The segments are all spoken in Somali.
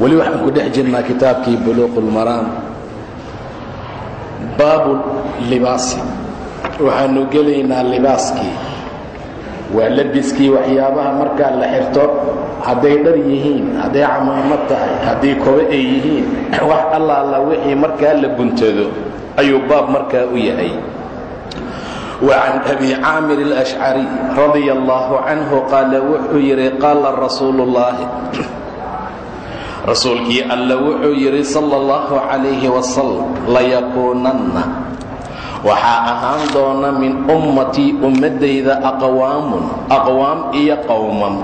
weli waxaan ku dhex jirnaa kitaabkii buluuq اlmaraam baabu libaasi waxaanu gelaynaa libaaskii waa labiskii waxyaabaha markaa la xirto hadday dhar yihiin hadday camaamad tahay haddii kobe ay yihiin wax allaala wixii markaa la guntado ayuu baab markaa u yahay وعن أبي عاamر الأشعري رضي الله عنه قال wuxuu yihi قاala رasuuل اللahi rasuulkii alla wuxuu yidhi sala allahu calayhi wasalam layakuunanna waxaa ahaan doona min ummatii ummadayda aqwaamun aqwaam iyo qowman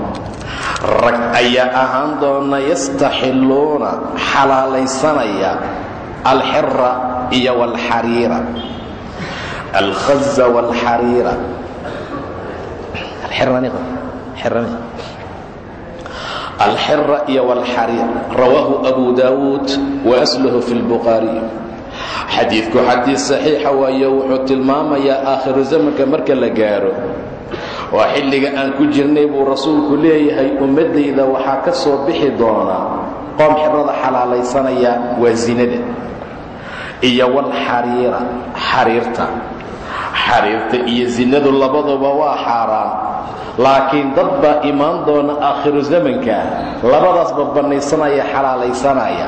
rag ayaa ahaan doona yastaxiluuna xalaalaysanaya alxira iyo walxariira alkhaza walxariira alxira iyo wاlxariir rawaahu abu daawuud waasluhu fi اlbukhaariy xadiidku xadiid saxiixa waayo wuxuu tilmaamayaa aakhiru zamanka marka la gaaro waa xilliga aan ku jirnay buu rasuulku leeyahay ummaddayda waxaa ka soo bixi doona qoom xirada xalaalaysanaya waa zinada iyo wاlxariira xariirta xariirta iyo zinadu labaduba waa xaaraan laakiin dad baa imaan doona aakhiru zamanka labadaasba bannaysanaya xalaalaysanaya.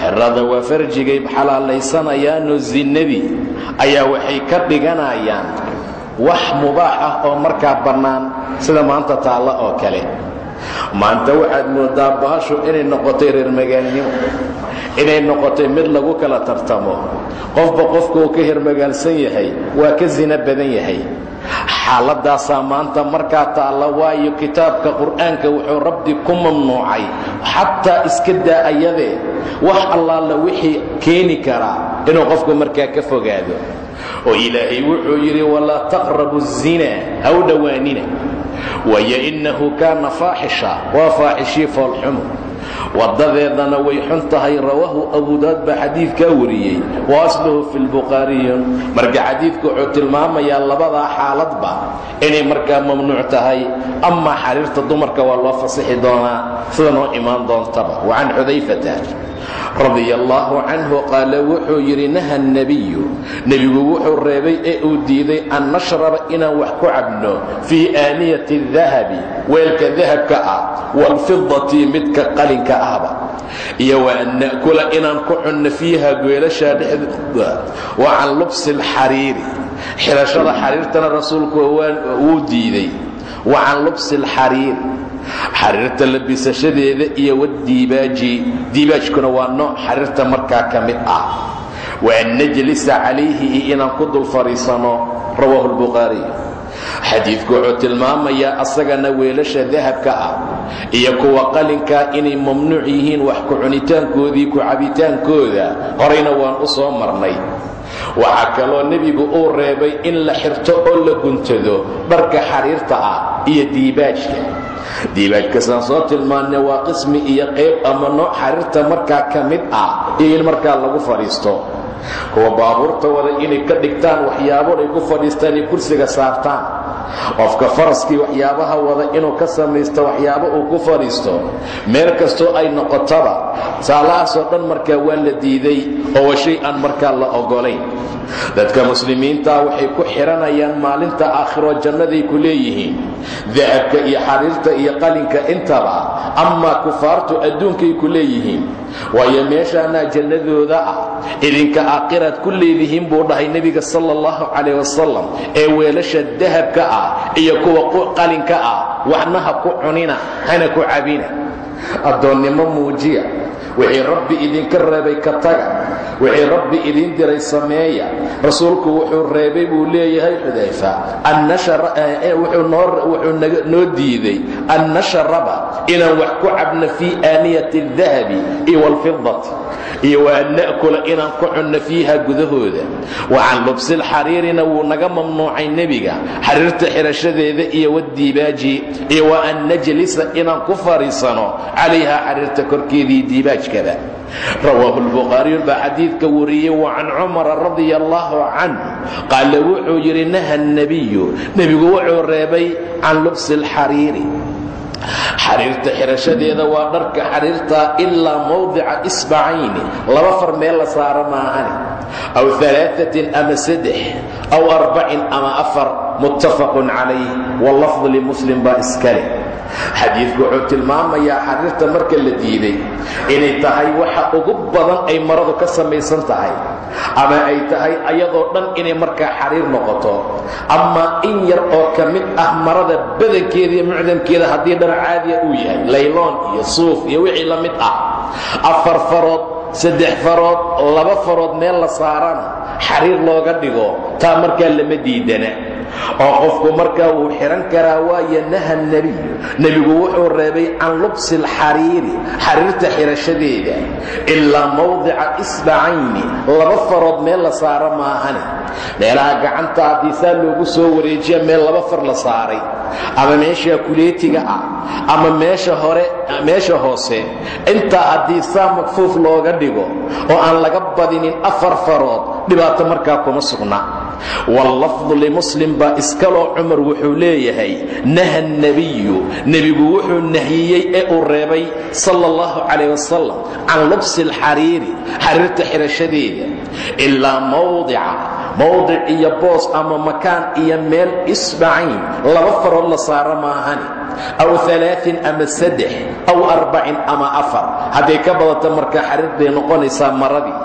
Xirada waa farjigay xalaalaysanayaanoo zinadii ayaa waxay ka dhiganayaan. Wax mubaax ah oo markaa bannaan sida maanta taalla oo kale maanta waxaad moodaa bahashu inay noqotay reer magaalnimo inay noqotay mid lagu kala tartamo. Qofba qofkuu ka hermagaalsan yahay waa ka sino badan yahay. Xaaladaasaa maanta markaa taalla waayo kitaabka qur'aanka wuxuu rabbi ku mamnuucay xataa iska daa ayadee wax allaala wixii keeni karaa inuu qofku markaa ka fogaado. Oo ilaahay wuxuu yidhi walaa taqrabu الzina haw dhowaanina waayo innahu kaana faaxisha waa faaxishii foolxumo wadadeedana way xun tahay rawaahu abu daad baa xadiidkaa wariyey. Wa asluhu fi lbukhaariyin marka xadiidku wuxuu tilmaamayaa labadaa xaaladba inay markaa mamnuuc tahay amaa xariirta dumarka waa loo fasixi doonaa sida noo imaan doontaba. Wa can xudayfata radia allaahu canhu qaala wuxuu yidhi naha nebiyu nebigu wuxuu reebay ee uu diiday an nashraba inaan wax ku cabno fii aaniyati dahabi weelka dahabka ah waalfidati midka qalinka ahba. Iyo wa an na'kula inaan ku cunno fiiha geelashaa dhexdooda wa can lubsi alxariiri xidhashada xariirtana rasuulku wuu diiday. Wa can lubsi alxariiri xariirta labisashadeeda iyo wadiibaaji diibaajkuna waa nooc xariirta markaa ka mid ah. Wa an najlisa calayhi iyo inaan ku dul fadhiisano rawaahu lbukhaariy xadiidku wuxuu tilmaamayaa asagana weelasha dahabka ah iyo kuwa qalinkaa inay mamnuuc yihiin wax ku cunitaankoodii ku cabitaankooda. Horayna waan u soo marnay. Waxaa kaloo nebigu uu reebay in la xirto oo la guntado dharka xariirta ah iyo diibaajka diibaajkasaan soo tilmaannay waa qismi iyo qayb ama nooc xariirta markaa ka mid ah iyo in markaa lagu fadhiisto. Kuwa baabuurta wada inay ka dhigtaan waxyaabo ay ku fadhiistaan iyo kursiga saartaan qofka faraskii waxyaabaha wada inuu ka samaysto waxyaabo uu ku fadhiisto meel kastoo ay noqotaba saalahaasoo dhan markaa waa la diiday oo waa shay aan markaa la ogolayn dadka muslimiintaa waxay ku xihanayaan maalinta aakhiro jannaday ku leeyihiin. Dahabka iyo xariirta iyo qalinka intaba amaa kufaartu adduunkay ku leeyihiin waayo meeshaanaa jannadooda ah idinka aakhiraad ku leedihiin buu dhahay nebiga sala allahu calayh wasalam ee weelasha dahabka ah iyo kuwa qalinka ah waxna ha ku cunina hana ku cabina. Addoonnimo muujiya wixii rabbi idinka reebay ka taga wixii rabbi idiin diray sameeya rasuulku wuxuu reebay buu leeyahay xudayfa eh, eh, wuxuu noo diiday an nashraba inaan wax ku cabno fii aaniyati اdahabi iyo wاlfidati iyo waan na'kula inaan ku cunno fiiha gudahooda. Wacan lubsi lxariirina wuu naga mamnuucay nebiga xariirta xirashadeeda iyo wadiibaaji iyo wa an najlisa inaan ku fariisano calayha xariirta korkeedii diibaajkada rawaahu lbukhaariyu baa xadiidka wariyey wa can cumara radia allaahu canh qaala wuxuu yidhi naha nebiyu nebigu wuxuu reebay can lubsi alxariiri xariirta xirashadeeda waa dharka xariirta ilaa mawdica isbacayni. Laba far meel la saaro maahane aw alaaثatin ama saddex aw arbacin ama afar muttafaqun calayh wallafdu limuslim baa iska leh xadiidku wuxuu tilmaamayaa xariirta marka la diiday inay tahay waxa ugu badan ay maradu ka samaysan tahay ama ay tahay ayadoo dhan inay markaa xariir noqoto ama in yar oo ka mid ah marada badankeeda iyo mucdamkeeda haddii dhar caadiya uu yahay layloon iyo suuf iyo wixii la ah afar saddex farood laba farood meel la saarana xariir looga dhigo taa markaa lama diidana oo qofku markaa wuu xihan karaa waayo naha nebiy. Nebigu wuxuu reebay can lubsi alxariiri xariirta xirashadeeda ilaa mawdica isbacayni. Laba farood meel la saaro maahane. Meelaha gacanta haddii saa loogu soo wareejiya meel laba far la saaray. Ama meesha kuleetiga ah ama meesha hore meesha hoose. Intaa haddii saa makfuuf looga dhigo oo aan laga badinin afar farood dhibaato markaa kuma sugna wallafdu limuslim baa iskaloo cumar wuxuu leeyahay naha nebiyu nebigu wuxuu nahiyey ee uu reebay sala allahu calayh wasalam can lubsi alxariiri xariirta xirashadeeda. Ilaa mawdica mawdic iyo boos ama makaan iyo meel isbacayn laba farood la saaro maahani aw alaain ama saddex aw arbacin ama afar hadday ka badato markaa xariir bay noqonaysaa maradii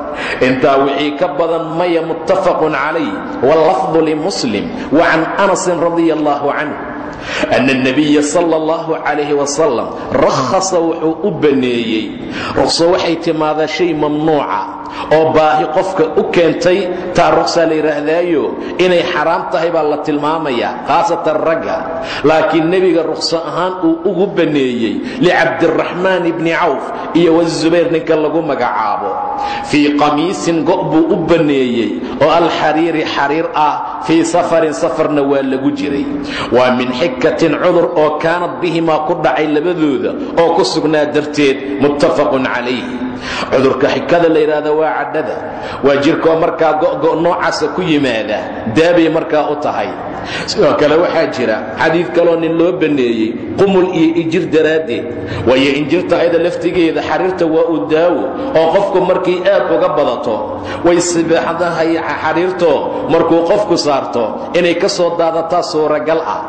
intaa wixii ka badan maya muttafaqun calayh wallafdu limuslim wa can anasin radia allahu canhu أن النبي صلى الله عليه وسلم رخص wuxuu u baneeyey ruqso waxay timaadaa shay mamnuuca oo baahi qofka u keentay taa ruqsa la yidhaahdaayo inay xaraam tahay baa la tilmaamayaa khaasatan ragga. Laakiin nebiga ruqso ahaan uu ugu baneeyey licabdiraxmaan bni cawf iyo wazubayr ninka lagu magacaabo. Fii qamiisin go' buu u baneeyey oo alxariiri xariir ah fii safarin safarna waa lagu jiray. Waa min xikatin cudur oo kaanad bihimaa ku dhacay labadooda oo ku sugnaa darteed muttafaqun calayh cudurka xikada la yidhaahda waa cadhada. Waa jirkoo markaa go'go' noocaasa ku yimaada. Daabay markaa u tahay. Sidoo kale waxaa jira xadiid kaloo nin loo banneeyey qumul iyo injir daraaddeed. Waayo injirta ayada laftigeeda xariirta waa uu daawo oo qofku markay aad uga badato way sibaxdahay xariirto markuu qofku saarto inay ka soo daadataa suuragal ah.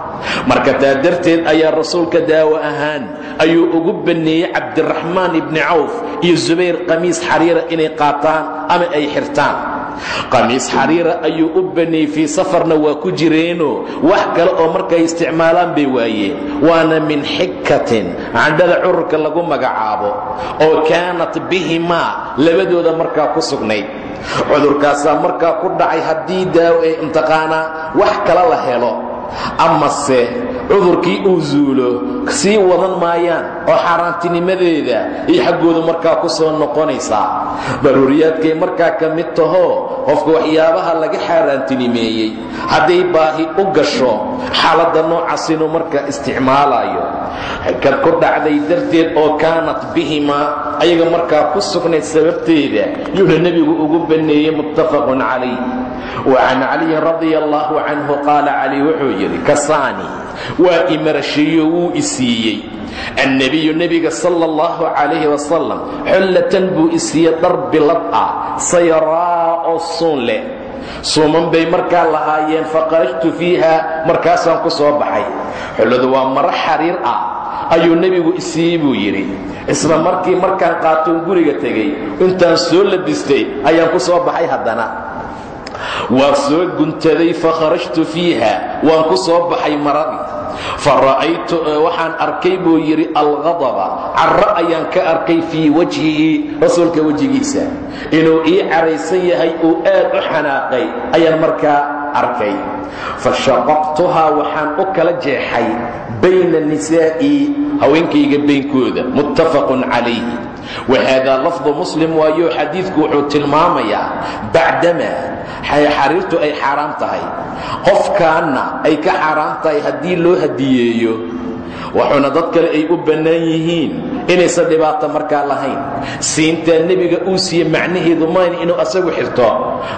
Marka taa darteed ayaa rasuulka daawo ahaan ayuu ugu banneeyey cabdiraxmaan ibni cawf iyo subayr qamiis xariira inay qaataan ama ay xirtaan qamiis xariira ayuu u baneeyey fii safarna waa ku jireeno. Wax kale oo markay isticmaalaan bay waayeen. Waana min xikatin candhada cururka lagu magacaabo oo kaanat bihimaa labadooda markaa ku sugnayd cudurkaasaa markaa ku dhacay haddii daawo ee imtiqaanaa wax kale la helo amase cudurkii uu zuulo sii wadan maayaan oo xaaraantinimadeeda iyo xaggoodu markaa ku soo noqonaysaa daruuriyaadkay markaa ka mid tahoo qofka waxyaabaha laga xaaraantinimeeyey. Hadday baahi u gasho xaaladda noocaas inuu markaa isticmaalayo xikad ku dhacday darteed oo kaanat bihimaa ayaga markaa ku sugnayd sababteeda yuuna nebigu ugu banneeyey muttafaqun calayh wa can caliyin radia allaahu canhu qaala cali wuxuu yidhi kasaani waa imarashiiyo wuu isiiyey annebiyu nebiga sala allahu calayhi wasalam xullatan buu isiiyey dhar bilad ah sayraa oo suun leh. Suuman bay markaa lahaayeen faqarajtu fiiha markaasaan ku soo baxay. Xulladu waa maro xariir ah. Ayuu nebigu isiiyey buu yidhi. Isla markii markaan qaatoon guriga tegey intaan soo labistay ayaan ku soo baxay haddana waa soo guntaday fakharajtu fiiha. Waan ku soo baxay maradii fa ra'aytu waxaan arkay buu yidhi alghadaba. Carro ayaan ka arkay fii wajhihi rasuulka wejigiisa. Inuu ii caraysan yahay uu aad u xanaaqay ayaan markaa arkay. Fa shaqaqtuhaa waxaan u kala jeexay bayna nisaa'i haweenkayga baynkooda muttafaqun calayh wahaadaa lafdu muslim waayo xadiidku wuxuu tilmaamayaa bacdamaa xariirtu ay xaaraam tahay qofkaanna ay ka xaaraam tahay haddii loo hadiyeeyo wuxuuna dad kale ay u bannaan yihiin inaysan dhibaato markaa lahayn. Siintaa nebiga uu siiye macnaheedu maahayn inuu asagu xirto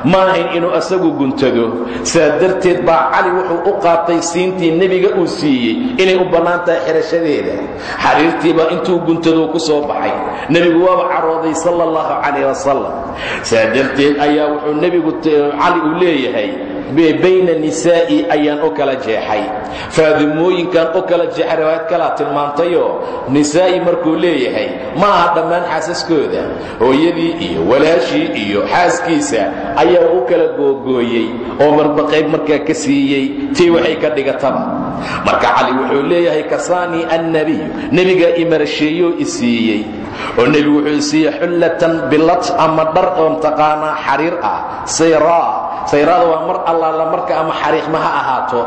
ma ahayn inuu asagu guntado saa darteed baa cali wuxuu u qaatay siintii nebiga uu siiyey inay u bannaan tahay xirashadeeda. Xariirtiibaa intuu guntadou ku soo baxay. Nebigu waaba carooday sala allahu calayh wasalam saa darteed ayaa wuxuu nebigu cali uu leeyahay bayna nisaa'i ayaan u kala jeexay. Faadimooyinkan u kala jeexay riwaayad kalaa tilmaantayoo nisaa'i markuu leeyahay ma aha dhammaan xaasaskooda. Hooyadii iyo walaashii iyo xaaskiisa ayaa u kala googooyey oo marba qayb markaa ka siiyey tii waxay ka dhigataba. Marka cali wuxuu leeyahay kasaanii annabiyu nebigaa imarasheeyoo i siiyey. Oo nebigu wuxuu siiyey xullatan bilad ama dhar oo mtaqaanaa xariir ah sayraa sayraada waa mar allaala marka ama xariiqma ha ahaato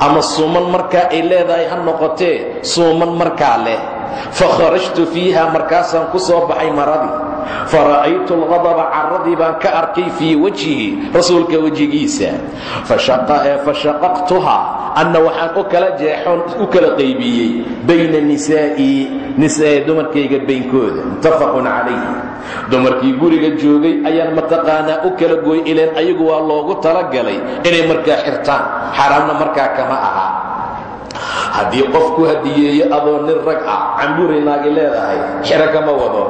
ama suuman markaa ay leedahay ha noqotee suuman markaa leh. Fa kharajtu fiiha markaasaan ku soo baxay maradii fa ra'aytu alghadaba carradii baan ka arkay fii wajhihi rasuulka wejigiisa. Fa shaqaqtuhaa anna waxaan u kala jeexoon u kala qaybiyey bayna nisaa'i dumarkayga baynkooda muttafaqun calayh dumarkii guriga joogay ayaan mataqaanaa u kala gooy ileen ayagu waa loogu talagalay inay markaa xirtaan. Xaaraamna markaa kama aha haddii qof ku hadiyeeyo adoo nin rag ah cambuuray naagi leedahay xiro kama wado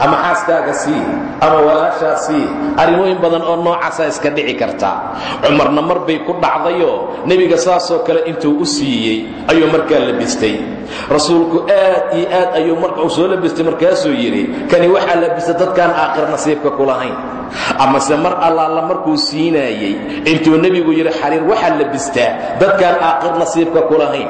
ama xaaskaaga sii ama walaashaa sii arrimooyin badan oo noocaasaa iska dhici karta. Cumarna mar bay ku dhacdayoo nebiga saasoo kale intuu u siiyey ayuu markaa labistay. Rasuulku aad iyo aad ayuu marka soo labistay markaasuu yidhi kani waxaa labista dadkaan aakhir nasiibka ku lahayn. Amase mar allaala markuu siinaayey intuu nebigu yidhi xariir waxaa labistaa dadkaan aakhir nasiibka ku lahayn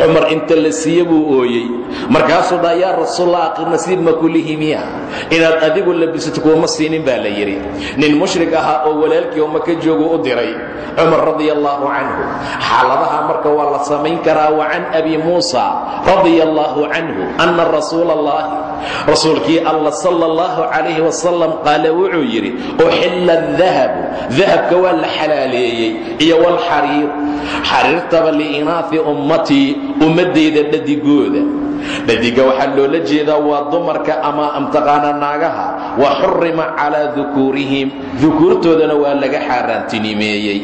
cumar inta la siiye buu ooyey. Markaasuu dhaa yaa rasuulla aakhir nasiib ma kulihi miya? Inaad adigu labisato kuuma siinin baa la yidhi. Nin mushrik ahaa oo walaalkii oo maka joogu u diray cumar radia allaahu canhu xaaladaha marka waa la samayn karaa wa can abi muusa radia allaahu canhu anna rasuula allahi rasuulkii alla sala allahu calayhi wasalam qaala wuxuu yidhi uxilla dahabu dahabka waa la xalaaleeyey iyo walxariir xariirtaba liinaafi ummatii ummaddayda dhadigooda. Dhadiga waxaa loola jeedaa waa dumarka ama amtaqaana naagaha wa xurima calaa dukuurihim dukuurtoodana waa laga xaaraantinimeeyey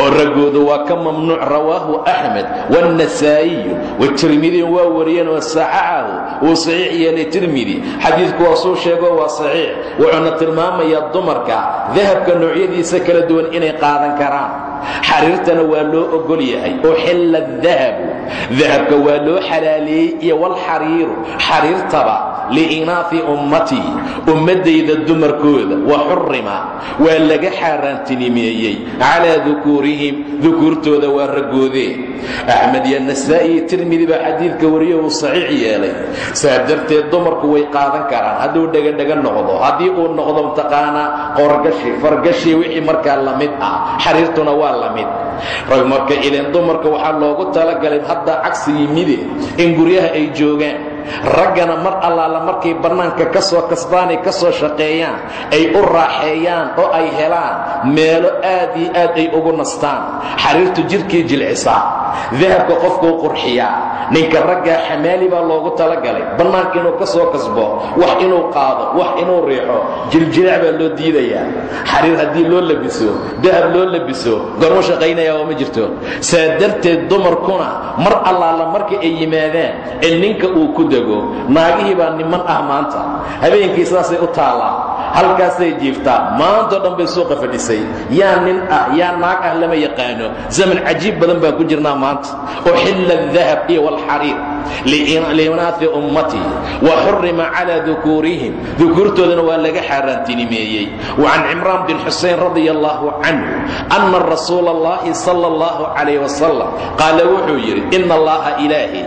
oo raggooda waa ka mamnuuc rawaahu axmed wاnnasaa'iyu watirmidiin waa wariyeen oo saxaxahu wuu saxiix yeelay tirmidi. Xadiidku waa suu sheego waa saxiix wuxuuna tilmaamayaa dumarka dahabka noocyadiisa kala duwan inay qaadan karaan. Xariirtana waa loo ogol yahay uxilla dahabu dahabka waa loo xalaaleeyey iyo walxariiru xariirtaba liinaafi ummatii ummaddayda dumarkooda wa xurima waa laga xaaraantinimeeyey calaa dukuurihim dukuurtooda waa raggoodee axmed iyo nasaa'i tirmidi baa xadiidka wariyo uu saxiix yeelay saa darteed dumarku way qaadan karaan hadduu dhegadhega noqdo haddii uu noqdo mtaqaanaa qorgashi fargashi wixii markaa la mid ah xariirtuna waa la mid rag marka ileen dumarka waxaa loogu talagalay hadda cagsi yimide in guryaha ay joogaan raggana mar allaala markay bannaanka ka soo kasbaanay ka soo shaqeeyaan ay u raaxeeyaan oo ay helaan meelo aad iyo aad ay ugu nastaan. Xariirtu jidhkii jilcisaa dahabka qofkuu qurxiyaa ninka raggaa xamaali baa loogu talagalay. Bannaanka inuu ka soo kasbo wax inuu qaado wax inuu riixo jiljilaac baa loo diidayaa. Xariir haddii loo labiso dahab loo labiso gormo shaqaynaya oo ma jirto. Saa darteed dumarkuna mar allaala marka ay yimaadaan ee ninka uu ku dego naagihii baa niman ah maanta. Habeenkii saasay u taallaa halkaasay jiiftaa maantao dhan bay suuqa fadhisay yaa nin ah yaa naag ah lama yaqaano. Zaman cajiib badan baan ku jirnaa maanta. Uxilla adahab iyo walxariir liinaafi ummatii wa xurima calaa dukuurihim dukuurtoodana waa laga xaaraantinimeeyey. Wacan cimraan bin xusein radia allahu canhu anna rasuula allahi sala allahu calayh wasalam qaala wuxuu yidhi ina allaha ilaahi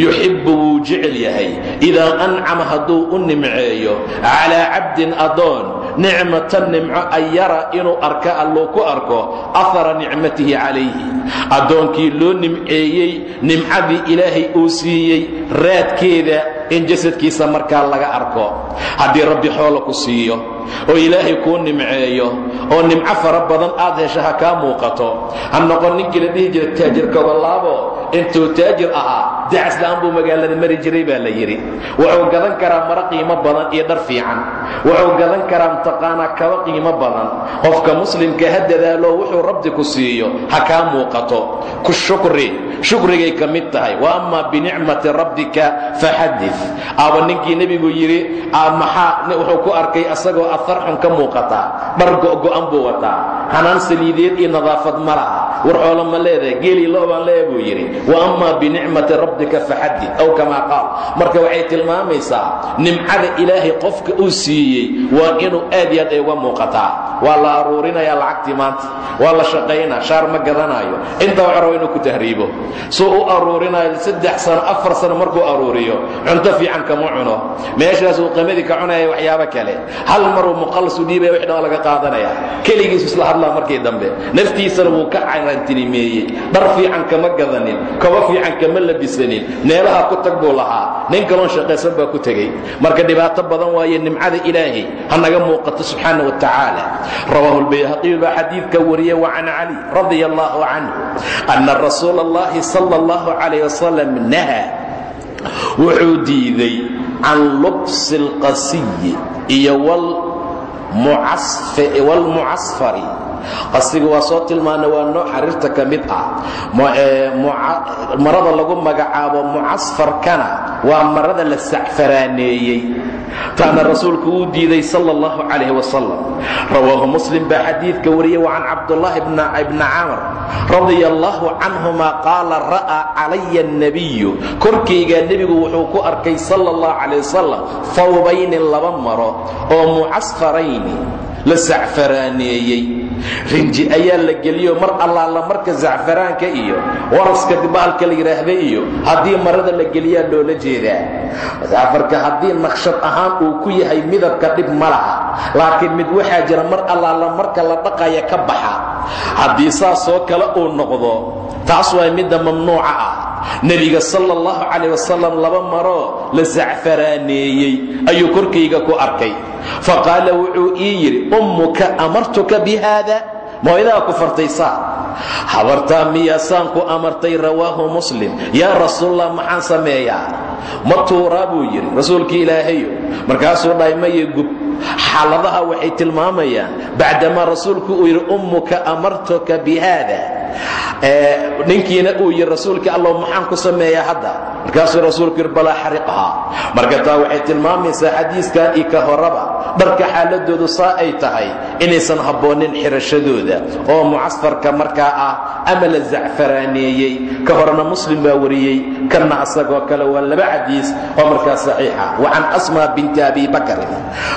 yuxibbu wuu jecel yahay. Idaa ancama hadduu u nimceeyo calaa cabdin adoon nicmatan nimco an yara inuu arka alluu ku arko ahara nicmatihi calayhi. Addoonkii loo nimceeyey nimcadii ilaahay uu siiyey raadkeeda in jasadkiisa markaa laga arko haddii rabbi xoola ku siiyo oo ilaahay kuu nimceeyo oo nimco fara badan aad hesho ha kaa muuqato ha noqon ninkii la dhihi jira taajir kobolaabo intuu taajir ahaa dacasla'aan buu magaalada mari jiray baa la yidhi. Wuxuu gadan karaa maro qiimo badan iyo dhar fiican. Wuxuu gadan karaa mutaqaanaa kaba qiimo badan. Qofka muslimka ha dadaalo wuxuu rabbi ku siiyo ha kaa muuqato. Ku shukri. Shukrigay ka mid tahay. Wa binicmati rabbika faxadid aaba ninkii nebigu yidhi maxaa wuxuu ku arkay asagoo afar xun ka muuqataa dhar go'go'an buu wataa hanaan saliideed iyo nadaafad ma laha. War xoolo ma leedahay geelii loobaan leeya buu yidhi wa amaa binicmati rabbika faxadid aw kamaa qaal. Marka waxay tilmaamaysaa nimcada ilaahay qofka uu siiyey waa inuu aad iyo aad ay uga muuqataa. Waa la aruurinayaa lacagtii maanta waa la shaqaynaa shaar ma gadanaayo. Intaa waxu raba inuu ku tahriibo. Suu u aruurinayo saddex sano afar sano markuu aruuriyo cunto fiican kama cuno. Meeshaasuu qamadi ka cunaya waxyaabo kale. Hal maruu muqalsu dhiibaya wix dhan laga qaadanaya. Keligiisu isla hadlaa markii dambe. Naftiisana wuu ka cayrantinimeeyey dhar fiican kama gadanin. Kobo fiican kama labisanin. Meelaha ku tag buu lahaa. Nin kaloon shaqaysan baa ku tegey. Marka dhibaato badan waaye nimcada ilaahay ha naga muuqato subxaana wa tacaala. Rawaahu lbayhaqiyu baa xadiidka wariye wa can cali radia allahu canhu ana rasuula allahi sala allahu calayh wasalam naha wuxuu diiday can lubsi alqasiyi iyo wlmucasfari qasiga waa soo tilmaana waa nooc xariirta ka mid ah. Marada lagu magacaabo mucasfarkana waa marada la sacfaraaneeyey taana rasuulku uu diiday sal اllahu calayh wasalam rawaahu muslim baa xadiidka wariyay wa can cabdullaahi bna camr radia allahu canhuma qaala ra'aa calaya annabiyu korkaygaa nebigu wuxuu ku arkay sal اllahu calayh wasalam fawbayni laba maro oo mucasfarayni la sacfaraaneeyey rinji ayaa la geliyo mar allaala marka zacfaraanka iyo waraska dibaalka la yidhaahda iyo haddii marada la geliyaa loola jeedaa. Zacfarka haddii naqshad ahaan uu ku yahay midabka dhib ma laha laakiin mid waxaa jira mar allaala marka la dhaqaya ka baxa. Haddii saasoo kale uu noqdo taas waa midda mamnuuca ah nebiga sala allahu calayh wasalam laba maroo la sacfaraaneeyey ayuu korkayga ku arkay. Faqaala wuxuu ii yidhi ummuka amartuka bi haada mooyadaha ku fartaysaa habartaa miyaasaan ku amartay rawaahu muslim. Yaa rasuulallah maxaan sameeyaa? Ma tuuraa buu yidhi rasuulkii ilaahayo. Markaasuu dhahay maye gub xaaladaha waxay tilmaamayaan bacdamaa rasuulku uu yidhi ummuka amartuka bi haada ninkiina uu yidhi rasuulka allow maxaan ku sameeyaa hadda? Markaasuu rasuulku yidhi balaa xariqhaa marka taa waxay tilmaamaysaa xadiiskan iyo ka horaba dharka xaaladoodu saa ay tahay inaysan habboonin xirashadooda. Oo mucasfarka markaa ah ama la zacfaraaneeyey ka horena muslim baa wariyey kanna asagoo kale waa laba xadiis oo markaa saxiixa. Wa can asma binti abi bakrin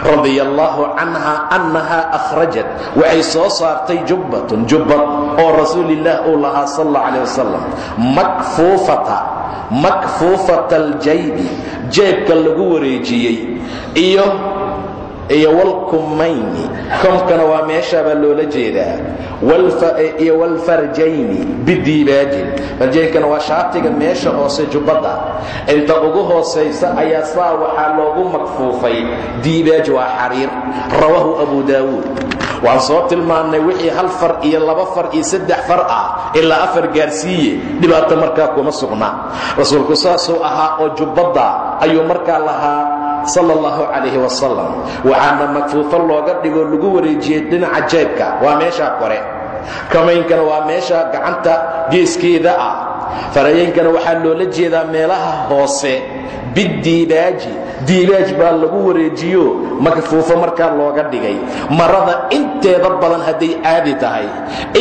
radia allahu canha annaha akhrajat waxay soo saartay jubbatun jubbad oo rasuulilah uu lahaa sal alla calah wasalam makfuufata makfuufata aljaybi jeebka lagu wareejiyey iyo iyo walkumayni komkana waa meeshaabaa loola jeedaa. Iyo walfarjayni bidiibaajin. Farjaynkana waa shaatiga meesha hoose jubbadda. Inta ugu hoosaysa ayaa saa waxaa loogu makfuufay diibaaj waa xariir. Rawaahu abu daawuud. Waan soo tilmaannay wixii hal far iyo laba far iyo saddex far ah ilaa afar gaarsiiye. Dhibaato markaa kuma sugna. Rasuulku saasuu ahaa oo jubbadda ayuu markaa lahaa sal اllahu calayh wasalam waxaana makfuufo looga dhigo lagu wareejiyey dhinaca jeebka. Waa meeshaa kore. Kamaynkana waa meesha gacanta geeskeeda ah farayeynkana waxaa loola jeedaa meelaha hoose bidiibaaji diibaaj baa lagu wareejiyo makfuufo markaa looga dhigay. Marada inteeda badan hadday caadi tahay.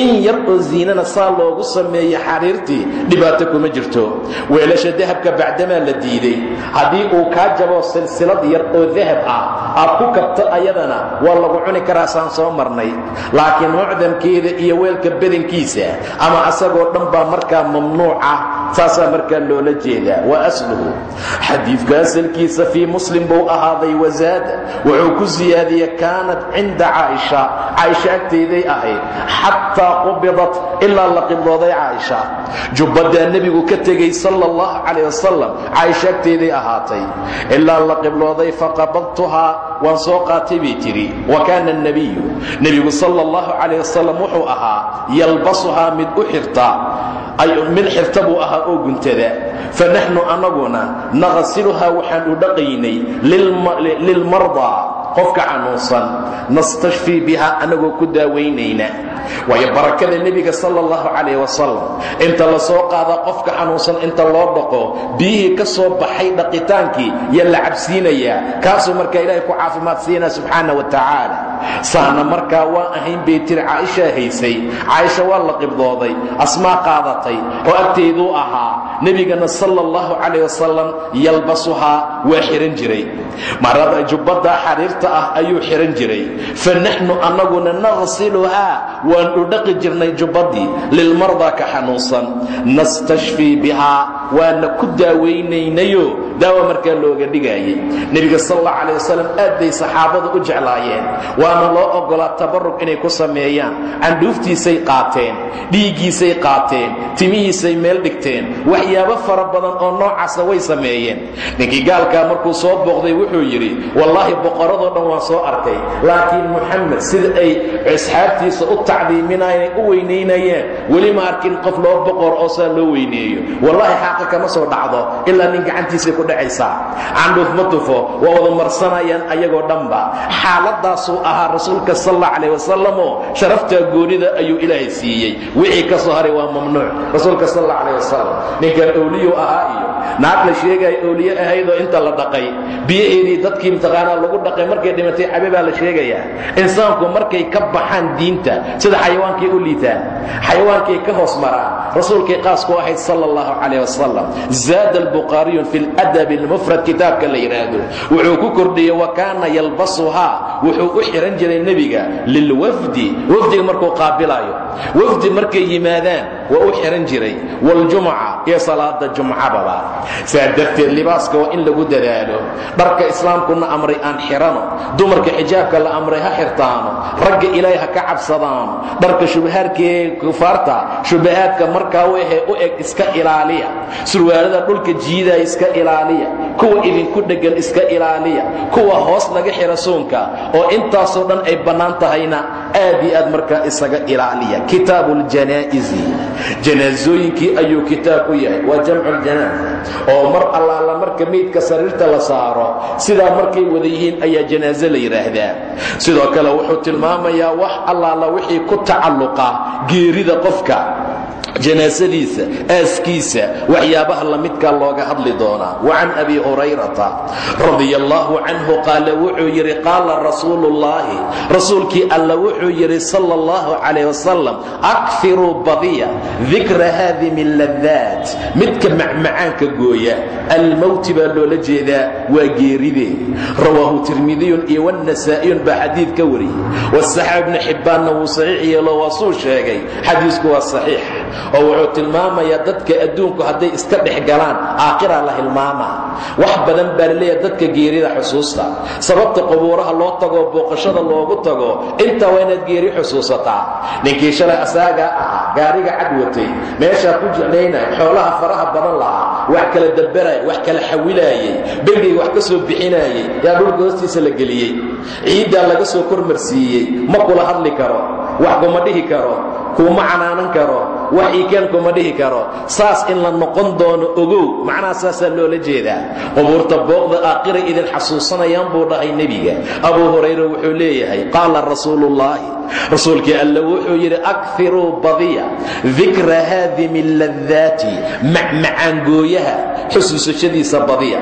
In yar oo ziinana saa loogu sameeyo xariirtii dhibaato kuma jirto. Weelasha dahabka bacdamaa la diiday. Haddii uu kaa jabo silsilad yar oo dahab ah aad ku kabto ayadana waa lagu cuni karaa saan soo marnay. Laakiin mucdamkeeda iyo weelka badankiisa ama asagoo dhan baa markaa mamnuuca saasaa markaa loola jeedaa. Waa asluhu xadiidka asalkiisa fii muslim buu ahaaday wasaada wuxuu ku siyaadiyey kaanat cinda caaisha. Caaisha agtayday ahayd xataa qubidat ilaa la qibdooday caaisha. Jubbadaa nebigu ka tegey sala allahu calayh wasalam caaisha agtayday ahaatay. Ilaa la qiblooday faqabadtuhaa waan soo qaatay bay tidhi wa kaana alnebiyu nebigu sala allahu calayh wasalam wuxuu ahaa yalbasuhaa mid u xirta mid xirta buu ahaa oo guntada. Fa naxnu annaguna naqsiluhaa waxaan u dhaqaynay lilmardaa qofka xanuunsan nastashfii biha annagoo ku daawaynayna waayo barakada nebiga sala allahu calayh wasalam inta la soo qaada qofka xanuunsan inta loo dhaqo biyihii ka soo baxay dhaqitaankii yaa la cabsiinayaa kaasuu markaa ilaahay ku caafimaad siinaa subxaana wa tacaala. Saana markaa waa ahayn bay tiri caaishaa haysay. Caaisha waa la qibdooday asmaa qaadatay oo agteeduu ahaa nebigana sala allahu calayh wasalam yalbasuhaa waa xihan jiray. Marada jubbadda xariirta ah ayuu xihan jiray. Fa naxnu annaguna naqsiluhaa waan u dhaqi jirnay jubbadii lilmardaa ka xanuunsan. Nastashfii bihaa waana ku daawaynaynayo daawa markaa looga dhigaayay nebiga sal alla calah wasalam aad bay saxaabada u jeclaayeen. Waana loo oggolaa tabarrug inay ku sameeyaan. Candhuuftiisay qaateen dhiiggiisay qaateen timihiisay meel dhigteen. Waxyaabo fara badan oo noocaasa way sameeyeen. Ninkii gaalkaa markuu soo booqday wuxuu yidhi wallaahi boqoradoo dhan waan soo arkay. Laakiin muxamed sida ay asxaabtiisa u tacdiiminayeen u weynaynayeen weli ma arkin qof loo boqor oo saa loo weyneeyo. Wallaahi xaaqa kama soo dhacdo ilaa nin gacantiisay ku dhacaysaa candhuuf ma waa wada marsanayaan ayagoo dhanba. Xaaladaasuu ahaa rasuulka sal alla calah wasalamoo sharaftaa goonida ayuu ilaahay siiyey. Wixii ka soo haray waa mamnuuc. Rasuulka sal alla calah wasalam ninkan owliyuu ahaa iyo naag la sheegaya owliye ahaydoo inta la dhaqay. Biyaheedii dadkii imtiqaanaa lagu dhaqay markay dhimatay cabe baa la sheegayaa. Insaanku markay ka baxaan diinta sida xayawaankay u liitaan xayawaankay ka hoos maraan rasuulkay qaas ku ahayd sala allahu calayh wasalam zaada albukhaariyun fi ladabi almufrad kitaabka la yidhaahdo wuxuu ku kordhiyey wa kaana yalbasuhaa wuxuu u xihan jiray nebiga lilwafdi. Wafdiga markuu qaabilaayo wafdi markay yimaadaan waa u xihan jiray. Waljumuca iyo salaada jumcababa saa darteed libaaska waa in lagu dadaalo. Dharka islaamkuna amray aan xirano. Dumarka xijaabka la amray ha xirtaano. Ragga ilaahay ha ka cabsadaano dharka shubahaadkaee kufaarta shubahaadka markaa wahee u eg iska ilaaliya. Surwaalada dhulka jiidaa iska ilaaliya. Kuwa idinku dheggan iska ilaaliya. Kuwa hoos laga xira suunka. Oo intaasoo dhan ay bannaan tahayna aad iyo aad markaa isaga ilaaliya. Kitaabu ljanaa'izi janaasooyinkii ayuu kitaab u yahay. Waa jamcu ljanaaza oo mar allaala marka meydka sariirta la saaro sidaa markay wada yihiin ayaa janaaso la yidhaahdaa. Sidoo kale wuxuu tilmaamayaa wax allaala wixii ku tacalluqa geerida qofka janaasadiisa aaskiisa waxyaabaha lamidkaa looga hadli doonaa. Wacan abi hurayrata radia allaahu canhu qaala wuxuu yidhi qaala rasuulu ullaahi rasuulkii alla wuxuu yidhi sala allahu calayh wasalam akfiruu badiya dikra haadimi ladaat midka macmacaanka gooya almowti baa loola jeedaa waa geeridee. Rawaahu tirmidiyun iyo wanasaa'iyun baa xadiid ka wariyey. Wasaxa ibnu xibbaanna wuu saxiix yeelo sheegay. Xadiisku waa saxiix oo wuxuu tilmaamayaa dadka adduunku hadday iska dhex galaan aakhiraa la hilmaamaa. Wax badan baa la leeyahay dadka geerida xusuusta. Sababta qubuuraha loo tagoo booqashada loogu tago intaa waa inaad geeri xusuusataa. Ninkii shalay asaagaa ahaa gaariga cad watay meeshaa ku jeclaynaya xoolaha faraha badan lahaa wax kala dabbaraya wax kala xawilaayay bengayga wax ka soo bixinaayay yaa dhulka hoostiisa la geliyey. Ciiddaa laga soo kormarsiiyey ma kula hadli karo wax kuma dhihi karo kuuma canaanan karo wax iikeen kuma dhihi karo. Saas in la noqon doono ogow macnaha saasaa loola jeedaa. Qubuurta booqda aakhiray idin xasuusanayaan buu dhahay nebiga. Abuu hurayra wuxuu leeyahay qaala rasuuluullaahi rasuulkii alle wuxuu yidhi akiruu badiya dikra haadimi ladaati macmacaangooyaha xusuusashadiisa badiya.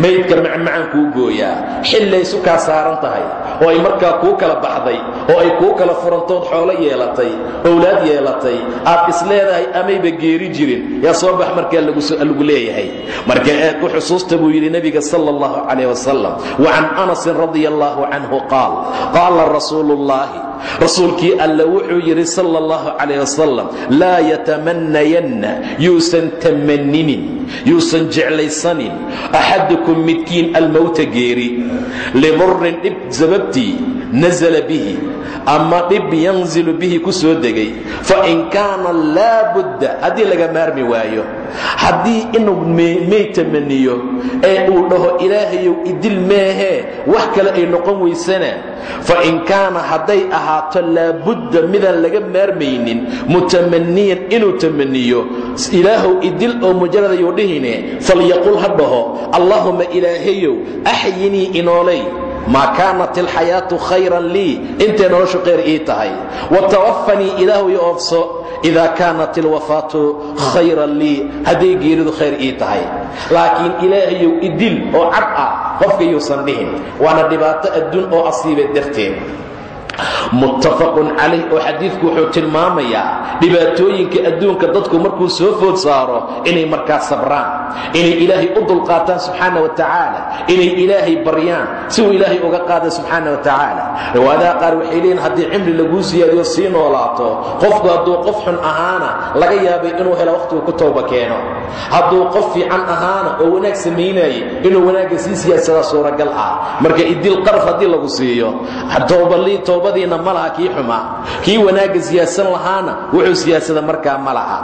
Maydka macmacaan kuu gooyaa xillay sukaa saaran tahay oo ay markaa kuu kala baxday oo ay kuu kala furantood xoolo yeelatay owlaad yeelatay aad is leedahay amayba geeri jirin yaa soo bax markaa lagu leeyahay. Marka aad ku xusuusta buu yidhi nebiga sala allahu calayh wasalam wa can anasin radia allahu canhu qaal qaala rasuulu ullaahi rasuulkii alle wuxuu yidhi sala allahu calayh wasalam laa yatamanayanna yuusan tamaninin yuusan jeclaysanin axadukum midkiin almowta geeri. Liburrin dhib sababtii nasala bihi ama dhib yanzilu bihi ku soo degay. Fain kaana laa budda haddii laga maarmi waayo haddii inuu may tamaniyo ee uu dhaho ilaahayow idil meehee wax kale ay noqon weysana fain kaana hadday ahaato laabudda midaan laga maarmaynin mutamaniyan inuu tamaniyo ilaahow idil oo mujaradayuu dhihine falyaqul ha dhaho allaahuma ilaahayow axyinii inoolay maa kaanat alxayaatu khayran lii? Intay noloshu khayr ii tahay? Watawafanii ilaahu i oofso idaa kaanat alwafaatu khayran lii? Hadday geeridu khayr ii tahay laakiin ilaahayow idil oo cad ah qofka yuusan dhihin waana dhibaato adduun oo asiiba darteed muttafaqun calayh oo xadiidku wuxuu tilmaamayaa dhibaatooyinka adduunka dadku markuu soo food saaro inay markaa sabraan inay ilaahay u dulqaataan subxaana wa tacaala inay ilaahay baryaan si uu ilaahay uga qaada subxaana wa tacaala. Riwaadaha qaar waxay leeyihiin haddii cimri laguu siyaadiyo sii noolaato qofku hadduu qof xun ahaana laga yaabay inuu helo wakhtigu ku towba keeno. Hadduu qof fiican ahaana oo wanaag samaynayay inuu wanaagga sii siyaasadaa suuragal ah marka idil qaraf haddii lagu siiyo toobadiina ma laha kii xumaa. Kii wanaagga siyaasan lahaana wuxuu siyaasada markaa ma laha.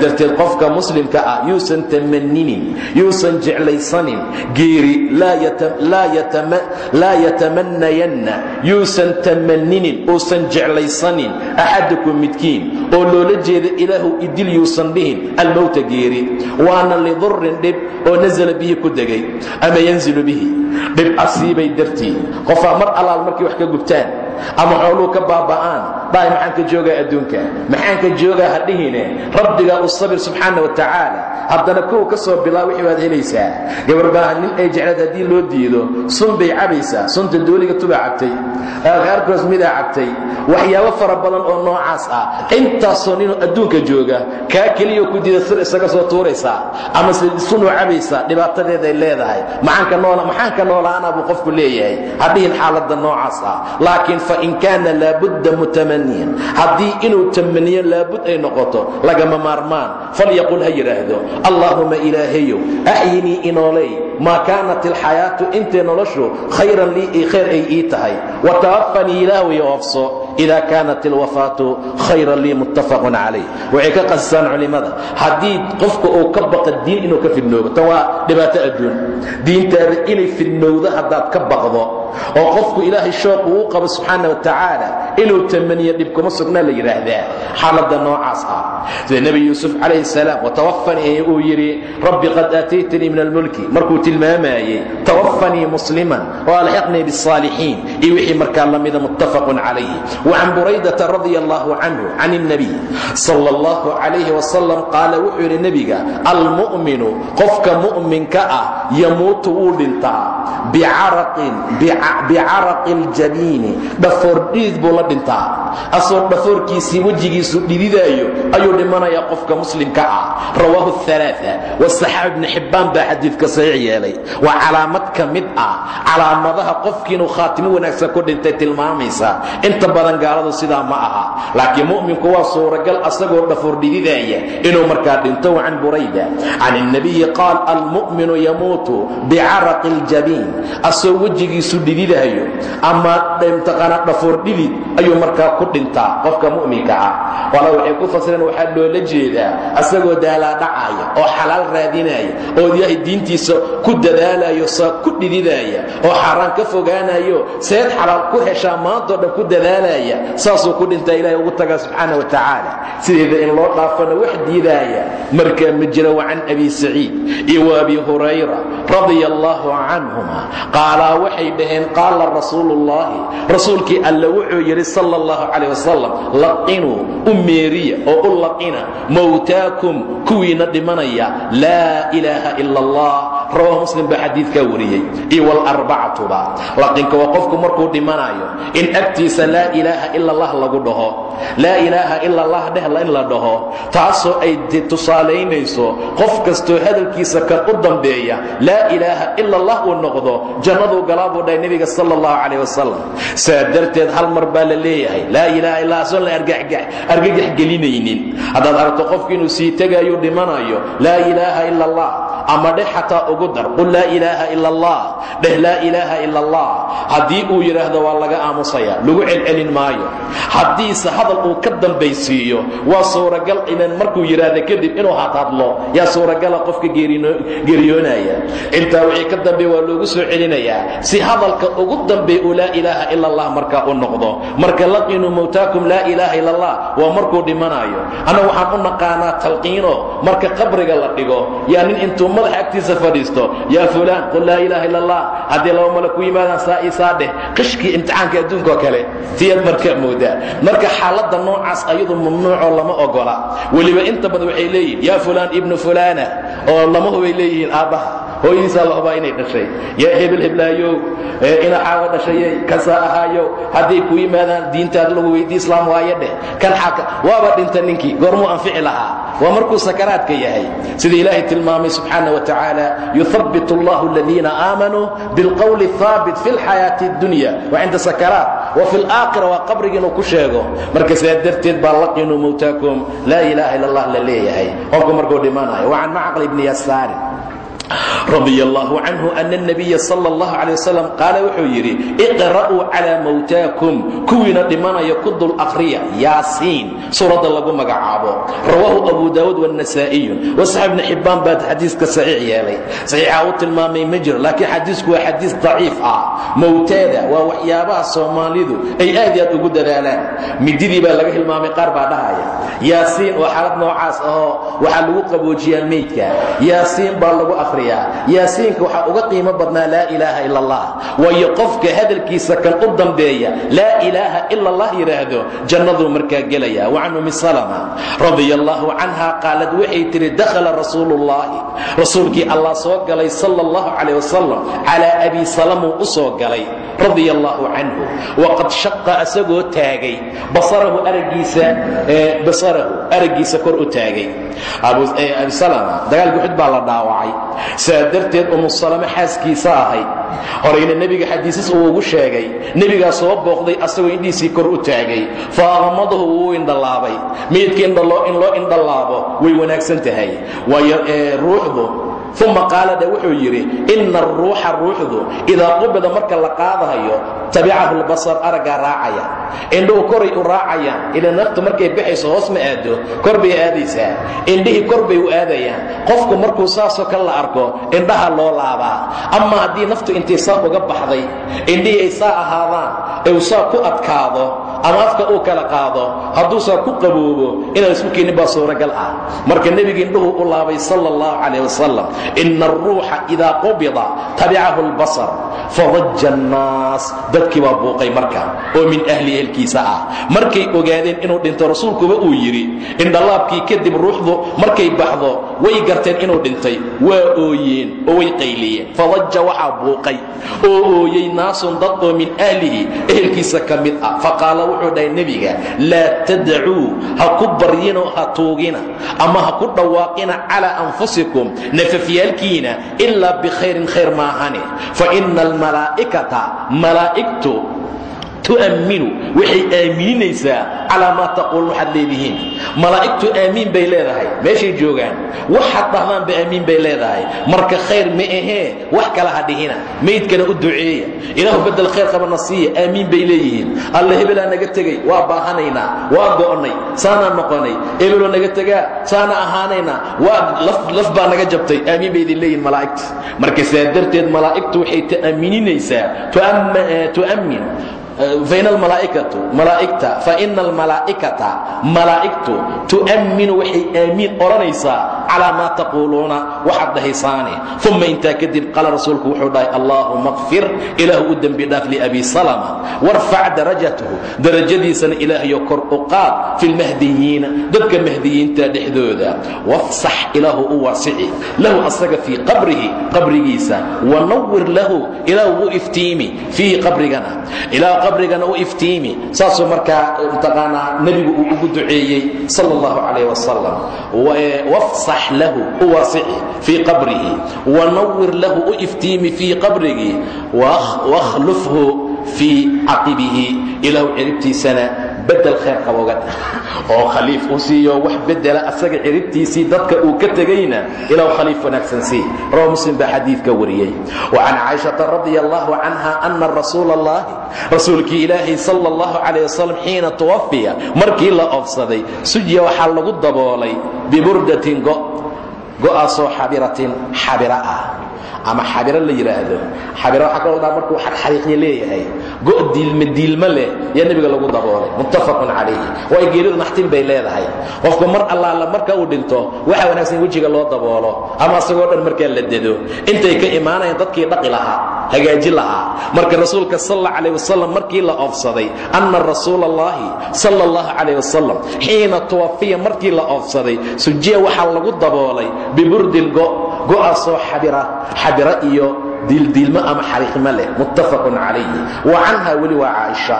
Darteed qofka muslimka ah yuusan tamaninin yuusan jeclaysanin geeri laa yatamanayanna yuusan tamaninin uusan jeclaysanin axadukum midkiin oo loola jeeda ilaahu idil yuusan dhihin almowta geeri waana lidurrin dhib oo nasala bihi ku degay ama yanzilu bihi. Dhib asiibay dartii. Qofaa mar allaal markay wax ka gubtaan ama xooluu ka baaba'aan. Dhaay maxaan ka joogaa adduunka? Maxaan ka joogaa hadhihine rabbigaa u sabir subxaana wa tacaala. Haddana kuwa ka soo bilaa wixii baad helaysaa. Gabarbaaha nin ay jeclaed haddii loo diido. Sun bay cabaysaa sunta dooliga tubaa cabtay. Qaarkoos midaa cabtay. Waxyaabo fara badan oo noocaas ah. Intaasoo ninuu adduunka jooga kaa keliyo ku diida sir isaga soo tuuraysaa. Ama sunuu cabaysaa dhibaatadeeday leedahay. Maxaan ka noolaana buu qofku leeyahay. Hadhihin xaaladda noocaas ah. Laakiin fain kaana laabudda mutamaniyan. Haddii inuu tamaniyo laabud ay noqoto lagama maarmaan. Falyaqul ha yidhaahdo allaahuma ilaahayow axyinii inooley maa kaanat alxayaatu intay noloshu khayran lii khayr ay ii tahay? Watawafanii ilaahway oofso ida kaanat alwafaatu khayran lii muttafaqun calayh waxay ka qasisaan culimmada haddii qofka uu ka baqa diin inuu ka fidnoobo tan waa dhibaato adduun diintaada inay fidnowdo haddaad ka baqdo oo qofku ilaahay shooq uu qabo subxaana wa tacaala inuu tamaniyo dhib kuma sugnaa la yidhaahdaa xaaladda noocaas ah sida nebi yuusuf calayhi salaam watawafanii uu yidhi rabbi qad aataytanii min almulki markuu tilmaamayey tawafanii musliman oo alxiqnii biاsaalixiin iyo wixii markaa lamida muttafaqun calayh وcan buraydata radi allahu canhu can الnabiy sal اllahu calayhi wasalam qaala wuxuu yidhi nebiga almu'minu qofka mu'minka ah yamuutu wuu dhintaa bicaraqi اljabiini dhafoordhidid buu la dhintaa asoo dhafoorkiisii wejigiisu dhididaayo ayuu dhimanayaa qofka muslimka ah rawaahu الثalaaثة wasaxaab ibni xibbaan baa xadiidka saxiix yeelay waa calaamad ka mid ah calaamadaha qofkii inuu khaatimo wanaagsan ku dhintay tilmaamaysa inta badan gaaladu sidaa ma aha laakiin mu'minku waa suuragal asagoo dhafoordhididaya inuu markaa dhinto can burayda can الnabiyi qaal almu'minu yamuutu bicaraqi اljabiin asoo wejigiisu dhididaayo ama mtaqaana dhafoordhidid ayuu markaa ku dhintaa qofka mu'minka ah. Wala waxay ku fasireen waxaa loola jeedaa asagoo daalaadhacaya oo xalaal raadinaya oo ilaahay diintiisa ku dadaalayo saa ku dhididaaya oo xaaraan ka fogaanayo seed xalaal ku heshaa maantao dhan ku dadaalaya saasuu ku dhintaa ilahay ugu tagaa subxaana wa tacaala. Sideeda in loo dhaafana wax diidaaya markaa ma jira wa can abi saciid iyo wa abi hurayra radia allaahu canhu canhuma qaalaa waxay dhaheen qaala rasuulu ullaahi rasuulkii alle wuxuu yidhi sala allahu calayh wasalam laqinuu u meeriya oo u laqina mowtaakum kuwiina dhimanaya laa ilaaha ila allah rawahu muslim baa xadiidkaa wariyey. Iyo walarbacatuba laqinka waa qofku markuu dhimanayo in agtiisa laa ilaaha ila allah lagu dhaho laa ilaaha ila allah dheh in la dhaho taasoo ay tusaalaynayso qof kastoo hadalkiisa kan u dambeeya laa ilaaha ila allah uu noqdo jannaduu galaa buu dhahay nebiga sala allahu calayh wasalam saa darteed hal mar baa la leeyahay laa ilaha illa asoon la argagax gelinaynin. Haddaad aragto qofku inuu sii tegayuu dhimanayo laa ilaaha ila allah ama dheh xataa ugu dar. Qul laa ilaaha ila allah dheh laa ilaaha ila allah haddii uu yidhaahdo waa laga aamusaya lagu celcelin maayo. Haddiise hadal uu ka dambaysiiyo waa suuragal inan markuu yidhaahda kadib inuu hadhadlo yaa suuragala qofka geeriyoonaya intaa wixii ka dambeey waa loogu soo celinayaa. Si hadalka ugu dambeey uu laa ilaaha ila allah markaa u noqdo marka laqinuu mowtaakum laa ilaaha ila allah waa markuu dhimanaayo. Annaga waxaan u naqaanaa talqiino marka qabriga la dhigo. Yaa nin intuu madaxa agtiisa fadhiisto yaa fulaan qul laa ilaaha ila allah haddii laba male ku yimaadaan saa ii saa dheh qishkii imtixaanka adduunka oo kale tiyaad markaa moodaa. Marka xaaladda noocaas ayadu mamnuucoo lama ogola. Weliba inta badan waxay leeyihiin yaa fulaan ibnu fulaana oo lama hubay leeyihiin aabbaha hooyadiisaa la inay dhashay. Yaa hebel heblaayow ina xaaga dhashayey kasaa ahaayow hadday ku yimaadaan diintaada lagu weydii islaam waayo dheh. Kan xaaka waaba dhinta ninkii goormuu anfici lahaa. Waa markuu sakaraadka yahay. Sida ilaahay tilmaamay subxaana wa tacaala yuhabbit allahu aladiina aamanuu bilqowli haabit fi lxayaati اdunya wa cinda sakaraat wa fi laakhira waa qabriga inuu ku sheego. Marka sidaa darteed baa laqinuu mowtaakum laa ilaaha ila allah la leeyahay. Qofku markuu dhimanayo wa can macqal ibni yasaarin radi allahu canhu ana nabiya sal اllahu calay wasalam qaala wuxuu yidhi iqra'uu calaa mawtaakum. Kuwiina dhimanaya ku dul akhriya yaasiin suuradda lagu magacaabo. Rawaahu abu daawuud wanasaa'iyun wasax ibni xibbaan baa xadiiska saxiix yeelay. Saxiixaa u tilmaamay ma jiro laakiin xadiisku waa xadiis daciif ah. Mawtaada waa waxyaabaha soomaalidu ay aad i aad ugu dadaalaan. Mididii baa laga hilmaamay qaar baa dhahaya. Yaasiin oo xaalad noocaas ahoo waxaa lagu qaboojiyaa meydka. Yaasiin akhriyaa yaasiinka waxaa uga qiimo badnaa laa ilaaha ila allah waayo qofka hadalkiisa kan u dambeeya laa ilaaha ila allah yidhaahdo jannaduu markaa gelaya. Wa can ummi salama radia allahu canha qaalad waxay tihi dakhala rasuulu ullaahi rasuulkii allah soo galay sala allahu calayh wasalam calaa abi salamuu u soo galay radia allahu canhu. Waqad shaqa asagoo taagay basarahu aragiisa basarahu araggiisa kor u taagay. Abi salama dagaalka uxud baa la dhaawacay saa darteed umu salame xaaskiisa ahayd horayna nebiga xadiisas uu ugu sheegay nebigaa soo booqday asagoo indhihiisii kor u taagay. Fa aqmadahu wuu indhalaabay meydka in loo indhalaabo way wanaagsan tahay. Waayo ruuxdu uma qaala dhe wuxuu yidhi ina aruuxa ruuxdu idaa qubida marka la qaadahayo tabicahu lbasar araggaa raacaya. Indhuhu koray u raacayaan ila naftu markay baxayso hoos ma aado kor bay aadaysaa. Indhihii kor bay u aadayaan. Qofku markuu saasoo kale la arko indhaha loo laabaa. Ama haddii naftu intay saa uga baxday indhihii ay saa ahaadaan ee uu saa ku adkaado ama afka uu kala qaado hadduu saa ku qaboobo inaan isku keenin baa suuragal ah. Marka nebiga indhuhu u laabay sala allahu calayh wasalam ina aruuxa idaa qubida tabicahu lbasar fadaja annaas dadkii baa buuqay marka oo min ahli ehelkiisa ah markay ogaadeen inuu dhinto rasuulkuba uu yidhi indhalaabkii kadib ruuxdu markay baxdo way garteen inuu dhintay waa ooyeen oo way qayliyeen fadaja waxaa buuqay oo ooyey naasun dad oo min ahlihi ehelkiisa ka mid ah faqaala wuxuu dhahay nebiga laa tadacuu ha ku ha tuugina ama ha dhawaaqina calaa anfusikum nafafyaalkiina ilaa bikhayrin khayr maahane fa ina almalaa'ikata malaa'igtu tu'amminu waxay aamininaysaa calaa maa taquulun waxaad leedihiin. Malaa'igtu aamiin bay leedahay meeshay joogaan. Waxaad dhahdaanba aamiin bay leedahay. Marka khayr ma ahee wax kala ha dhihina. Maydkana u duceeya. Ilaahu beddel khayr qabana siiya aamiin bay leeyihiin. Alla hebelaa naga tegey waa baahanaynaa waa go'nay saanaa noqonay. Hebeloo naga tegaa saana ahaanaynaa waa laf baa naga jabtay. Aamiin bay faina almalaaikatu malaaigta faina almalaa'ikata malaa'igtu tu'amminu waxay aamiin odhanaysaa calaa maa taquuluuna waxaad dhahaysaane uma intaa kadib qaala rasuulku wuxuu dhahay allaahuma kfir ilaahu u dembi dhaaf liabi salama warfac darajatahu darajadiisana ilaahayo kor u qaad fi lmahdiyiina dadka mahdiyiinta dhexdooda. Wafsax ilaahu u lahu asaga fii qabrihi qabrigiisa. Wanawir lahu ilaahu u iftiimi fiihi qabrigana qabrigana u iftiimi saasuu markaa mtaqaanaa nebigu uu ugu duceeyey sal اllahu calayh wasalam wafsax lahu u waasici fii qabrihi. Wanawir lahu u iftiimi fii qabrigii. Wakhlufhu fii caqibihi. Ilaahu ciribtiisana bedel khayr qabooga oo khaliif u siiyo wax bedela asaga ciribtiisii dadka uu ka tegayna ilaahu khaliif wanaagsan sii. Rawa muslim baa xadiidka wariyey. Wa can caaishata radia allahu canha ana rasuula allahi rasuulkii ilaahay sala allahu calayh markii la oofsaday sujiya waxaa lagu daboolay biburdatin go go'aasoo xabiratin xabira ah ama xabiro la yidhaahdo xabiro waxaa kaloo dhaa markuu xariiqya leeyahay. Go' diilma diilma leh yaa nebiga lagu daboolay muttafaqun calayhi waayo geeridu naxtin bay leedahay. Qofku mar allaala marka uu dhinto waxaa wanaagsan wejiga loo daboolo ama asagoo dhan markaa la dedo. Intay ka imaanayaan dadkii dhaqi lahaa hagaaji lahaa. Marka rasuulka sal alla calayh wasalam markii la oofsaday anna rasuula allahi sala allahu calayh wasalam xiina tuwafiya markii la oofsaday sujiya waxaa lagu daboolay biburdin go. Go'aasoo xabira xabira iyo diildiilmo ama xariiqmo leh muttafaqun calayhi wa canha weli waa caaisha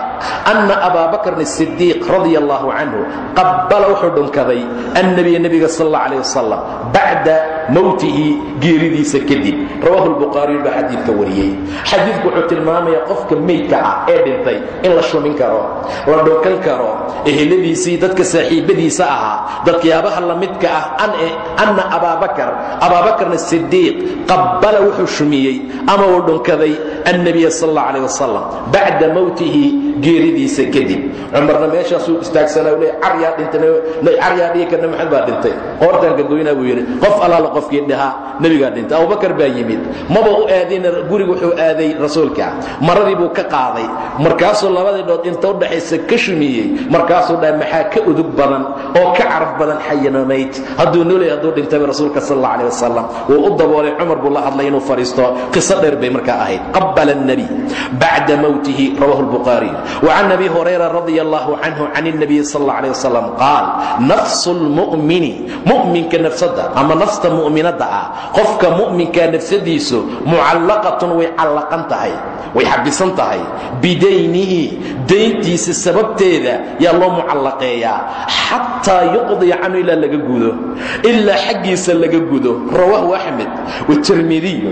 anna abaa bakrin asidiiq radia allahu canhu qabbala wuxuu dhunkaday annabiya nebiga sal alla calayh wasalam bacda mowtihi geeridiisa kadib rawahu lbukhaariyu baa xadiidka wariyey xadiidku wuxuu tilmaamayaa qofka meydka ah ee dhintay in la shumin karo la dhunkan karo eheladiisii dadka saaxiibadiisa ahaa dadkayaabaha la midka ah anna abaabakrn asidiiq qabbala wuxuu shumiyey ama uu dhunkaday annabiya sal alla calayh wasalam bacda mowtihi geeridiisa kadib. Cumarna meeshaasuu istaagsanaa le caryaa dhintay caryaa dhihi karna maxamed baa dhintay? Qoortaanka goynaa buu yidhi qof allaala qofkii dhahaa nebigaa dhintay. Abubakar baa yimid maba u aadayna guriga wuxuu aaday rasuulka. Maradii buu ka qaaday. Markaasuu labadii dhood inta u dhaxaysa ka shumiyey. Markaasuu dhaha maxaa ka udug badan oo ka caraf badan xayanamayd hadduu noolay hadduu dhintayba rasuulka sal alla calah wasalam wuu u daboolay cumar buu la hadlay inuu fadhiisto qiso dheer bay markaa ahayd qabala الnabiy bacda mowtihi rawahu lbukhaariy وcan abi hurayra radi allahu canhu can الnabiyi sal اlla alيه wasalam qaal nafsu اlmu'mini mu'minka nafsada ama nafsta mu'minadda ah qofka mu'minkaa nafsadiisu mucallaqatun way callaqan tahay way xabisan tahay bidaynihi dayntiisa sababteeda yaa loo mucallaqeeyaa xataa yuqdiya canhu ilaa laga gudo ilaa xaggiisa laga gudo rawaahu axmed wtirmidiyu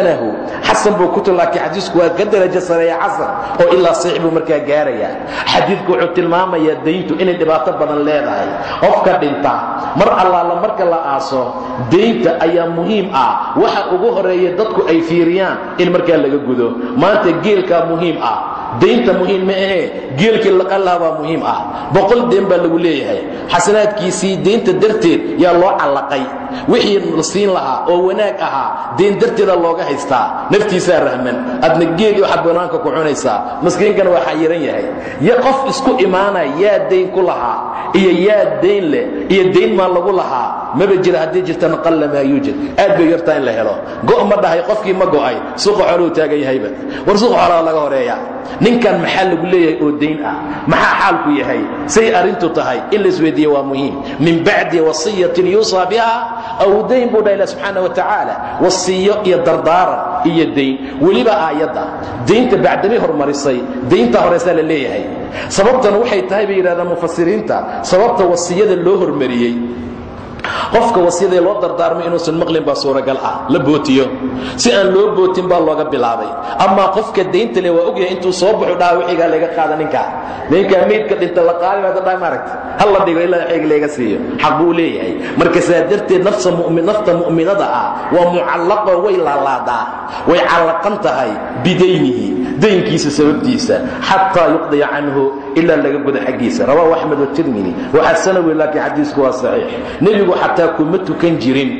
waxasanahu xasan buu ku laakiin xadiisku waa ka darajo sareeya xasan oo ilaa saxiix buu markaa gaarayaa xadiidku wuxuu tilmaamayaa dayntu inay dhibaato badan leedahay. Qofka dhinta mar allaala marka la aaso daynta ayaa muhiim ah. Waxa ugu horreeya dadku ay fiiriyaan in markaa laga gudo. Maanta geelkaa muhiim ah daynta muhiim ma ahee geelkii laqalaha baa muhiim ah. Boqol deen baa lagu leeyahay. Xasanaadkiisii daynta darteed yaa loo callaqay. Wixii la siin lahaa oo wanaag ahaa dayn darteeda looga haystaa. Naftiisaa rahman. Adna geelii waxaad banaanka ku cunaysaa. Maskiinkana waa xayiran yahay. Yo qof isku imaanaya yaa dayn ku lahaa iyo yaa dayn leh iyo dayn maa lagu lahaa maba jira haddii jirtana qalla maa yuujad aad bay yartaa in la helo. Go' ma dhahay qofkii ma go'ay. Suuqa xooluu taagan yahayba. War suuqa xoolaha laga horreeya ninkan maxaa lagu leeyahay oo dayn ah? Maxaa xaalku yahay? Say arrintu tahay in la isweydiiye waa muhiim. Min bacdi wasiyatin yuusaa biha aw dayn buu dhaha ilah subxaana wa tacaala. Wasiyo iyo dardaaran iyo dayn weliba aayadda daynta bacdamay hormarisay daynta horeysaa la leeyahay. Sababtan waxay tahay bay yidhahdaan mufasiriinta sababta wasiyada loo hormariyey qofka wasiyadee loo dardaarmay inuusan maqlin baa suuragal ah la bootiyo. Si aan loo bootin baa looga bilaabay. Amaa qofka daynta le waa ogyahay intuu soo baxu dhaha wixigaa laga qaada ninkaa ninkaa meydka dhinta la qaadi baad dhaha maaragta hal la dhigo ilaa xig laga siiyo. Xaq buu leeyahay. Marka saa darteed nafta mu'minada ah waa mucallaqo way laalaadaa way callaqan tahay bidaynihi daynkiisa sababtiisa xataa yuqdiya canhu ilaa laga guda xaggiisa. Rawaahu axmed watirmidi waxasana wey laakiin xadiisku waa saxiix. Nebigu xataa kuma tukan jirin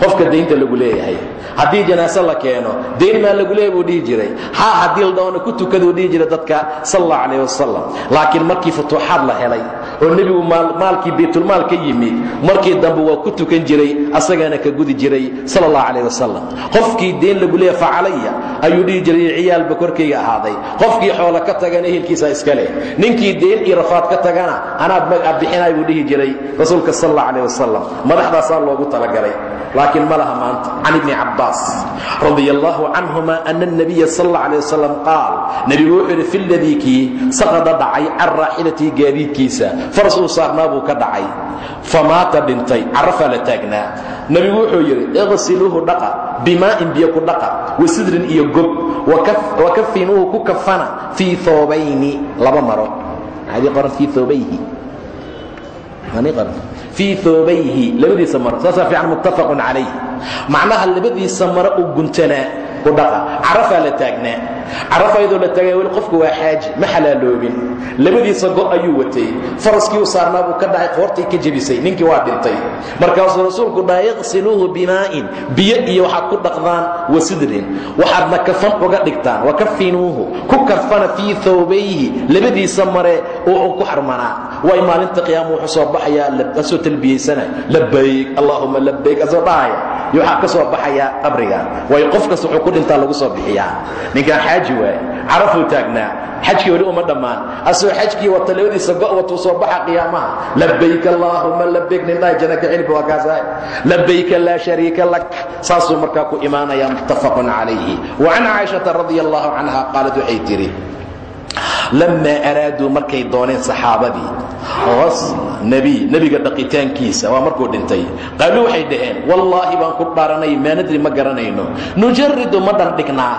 qofka daynta lagu leeyahay. Haddii janaaso la keeno dayn maa lagu leeyahay buu dhihi jiray. Ha haddii la dhaona ku tukaduu dhihi jiray dadka sal allah calayh wasalam laakiin markii futuuxaad la helay oo nebigu maalkii baytulmaal ka yimid markii dambe waa ku tukan jiray asagaana ka gudi jiray sal allah calayh wasalam qofkii deen lagu leeyahay facalaya ayuu dhihi jiray ciyaalba korkayga ahaaday. Qofkii xoola ka tagana ehelkiisa iska leh. Ninkii deen iyo rafaad ka tagana anaad magaca bixinay buu dhihi jiray rasuulka sal allah calayh wasalam madaxdaasaa loogu talagalay laakiin ma laha maanta. Can ibni cabbaas radi allaahu canhuma ana anabiya sal alay wasalam qaal nebigu wuxuu yidhi fi saqada dhacay can raaxilatihi gaadiidkiisa faras uu saarnaa buu ka dhacay. Famaata dhintay carafaa la taagnaa. Nebigu wuxuu yidhi iqsiluuhu dhaqa bimaa'in biyo ku dhaqa wa iyo gob wa ku kafana fii oobayni laba maro fii oobayhi labadiisa maro. Saasaa fiican muttafaqun calayh macnaha labadiisa maro uu guntanaa ku dhaqa. Carafaa la taagnaa. Carafa iyadoo la taagaya weli qofku waa xaaji ma xalaaloobin labadiisa go' ayuu watay. Faraskii u saarnaa buu ka dhacay qoortay ka jebisay ninkii waa dhintay. Markaasuu rasuulku dhaa yaqsiluuhu bimaa'in. Biyo iyo waxaad ku dhaqdaan wasidrin waxaadna kafan uga dhigtaan wakafinuuhu way maalinta qiyaama wuxuu soo baxayaa asoo talbiyaysana labayk allaahuma labayk asoo dhahaya iyo waxaa ka soo baxayaa qabriga. Waayo qof wuxuu ku dhintaa lagu soo bixiyaa. Ninkaan xaaji waaye carafuu taagnaa. Xajkii weli uma dhammaan. Asoo xajkii wata labadiisa go' watuu soo baxa qiyaamaha. Labayk allaahuma labayk nindhaha janaka cilibka waa kaasa labayka laa shariika lak. Saasuu markaa ku imaanaya muttafaqun calayhi. Wa can caaishata radia allahu canha qaalad waxay tidhi lamaa araaduu markay dooneen saxaabadii asla nebiy nebiga dhaqitaankiisa waa markuu dhintay qaaluu waxay dhaheen wallaahi baan ku dhaaranay maa nadri ma garanayno nujaridu ma dhardhignaa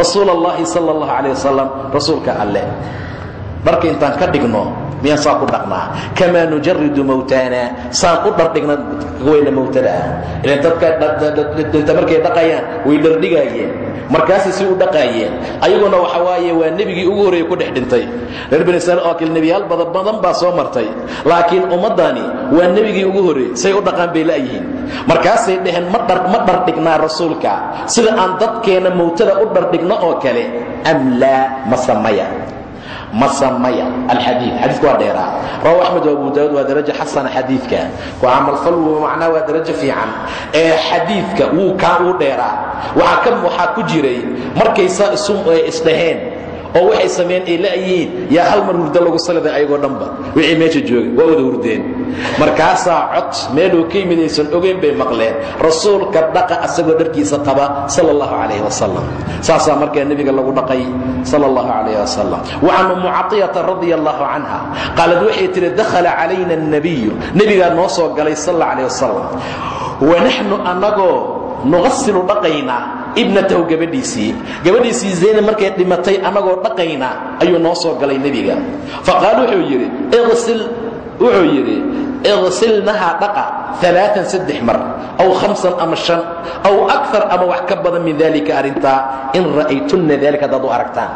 rasuula allahi sala allahu calayh wasalam rasuulka alleh dharka intaan ka dhigno miyaan saa ku dhaqnaa kamaa nujaridu mawtaana saan u dhardhigna weyna mawtada ah. Ilan markay dhaqayaan way dhardhigaayeen. Markaasay si u dhaqaayeen. Ayaguna waxa waaye waa nebigii ugu horreeye ku dhex dhintay. Reer bani israiil oo kale nebiyaal badan badan baa soo martay. Laakiin ummaddani waa nebigii ugu horreeye say u dhaqaan bay la'yihiin markaasay dhaheen ma dhardhignaa rasuulka. Sida aan dadkeenna mawtada u dhardhigno oo kale am laa ma samaya masamaya alxadii xadiidka waa dheeraa rawahu axmed abu daawud waa darajo xasana xadiidka. Ku camalfal w macnaa waa darajo fiican. Ee xadiidka wuu kaa uu dheeraa. Waxaa ka waxaa ku jiray markay isdhaheen oo waxay sameeyeen ay la'yihiin yaa hal mar hurdo lagu saliday ayagoo dhanba. Wixii meesha joogay waa wada hurdeen. Markaasaa cod meeluu ka yimid aysan ogeyn bay maqleen. Rasuulka dhaqa asagoo dharkiisa qaba sala allahu calayh wasalam saasaa markaa nebiga lagu dhaqay sala allahu calayh wasalam wacan ummu catiyata radia allahu canha qaalad waxay tihi dakhala calayna annabiyu nebigaa noo soo galay sal alla calayh wasalam wanaxnu annagoo nuqasilu dhaqaynaa ibnatahu gabadhiisii. Gabadhiisii zaynab markay dhimatay annagoo dhaqayna ayuu noo soo galay nebiga. Faqaal wuxuu yidhi isil wuxuu yidhi iqsilnahaa dhaqa alaaan saddex mar aw hamsan ama shan aw akar ama wax ka badan min dalika arrintaa in ra'aytunna aragtaan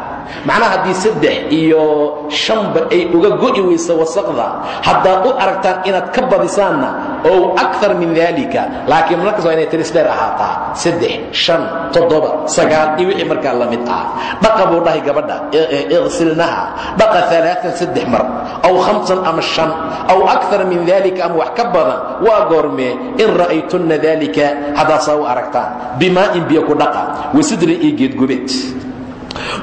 macnaha haddii saddex iyo shanba ay uga go'i weyso wasaqda haddaad u aragtaan inaad ka badisaanna ow akar min dalika laakiin markas waa inay tiris dheer ahaataa saddex shan toddoba sagaal iyo wixii markaa la mid ah dhaqa buu dhahay gabadha iqsilnaha dhaqa alaaan saddex mar aw hamsan ama shan aw akar min dalika ama wax ka badan waa goormee in ra'aytunna dalika haddaasaa u aragtaan bimaa'in biyo ku dhaqa wasidrin iyo geedgubeed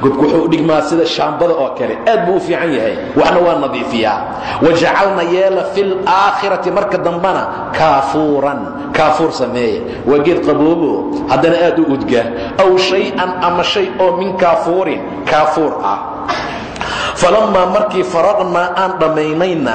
gobku wuxuu u dhigmaa sida shaambada oo kale aad buu u fiican yahay waxna waa nadiifiyaa. Wajacalna yeela fi laakhirati marka dambana kaafuuran kaafuur sameeye. Waa geed qaboobo haddana aad u udga aw shay-an ama shay oo min kaafuurin kaafuur ah. Falammaa markii faraqnaa aan dhammaynayna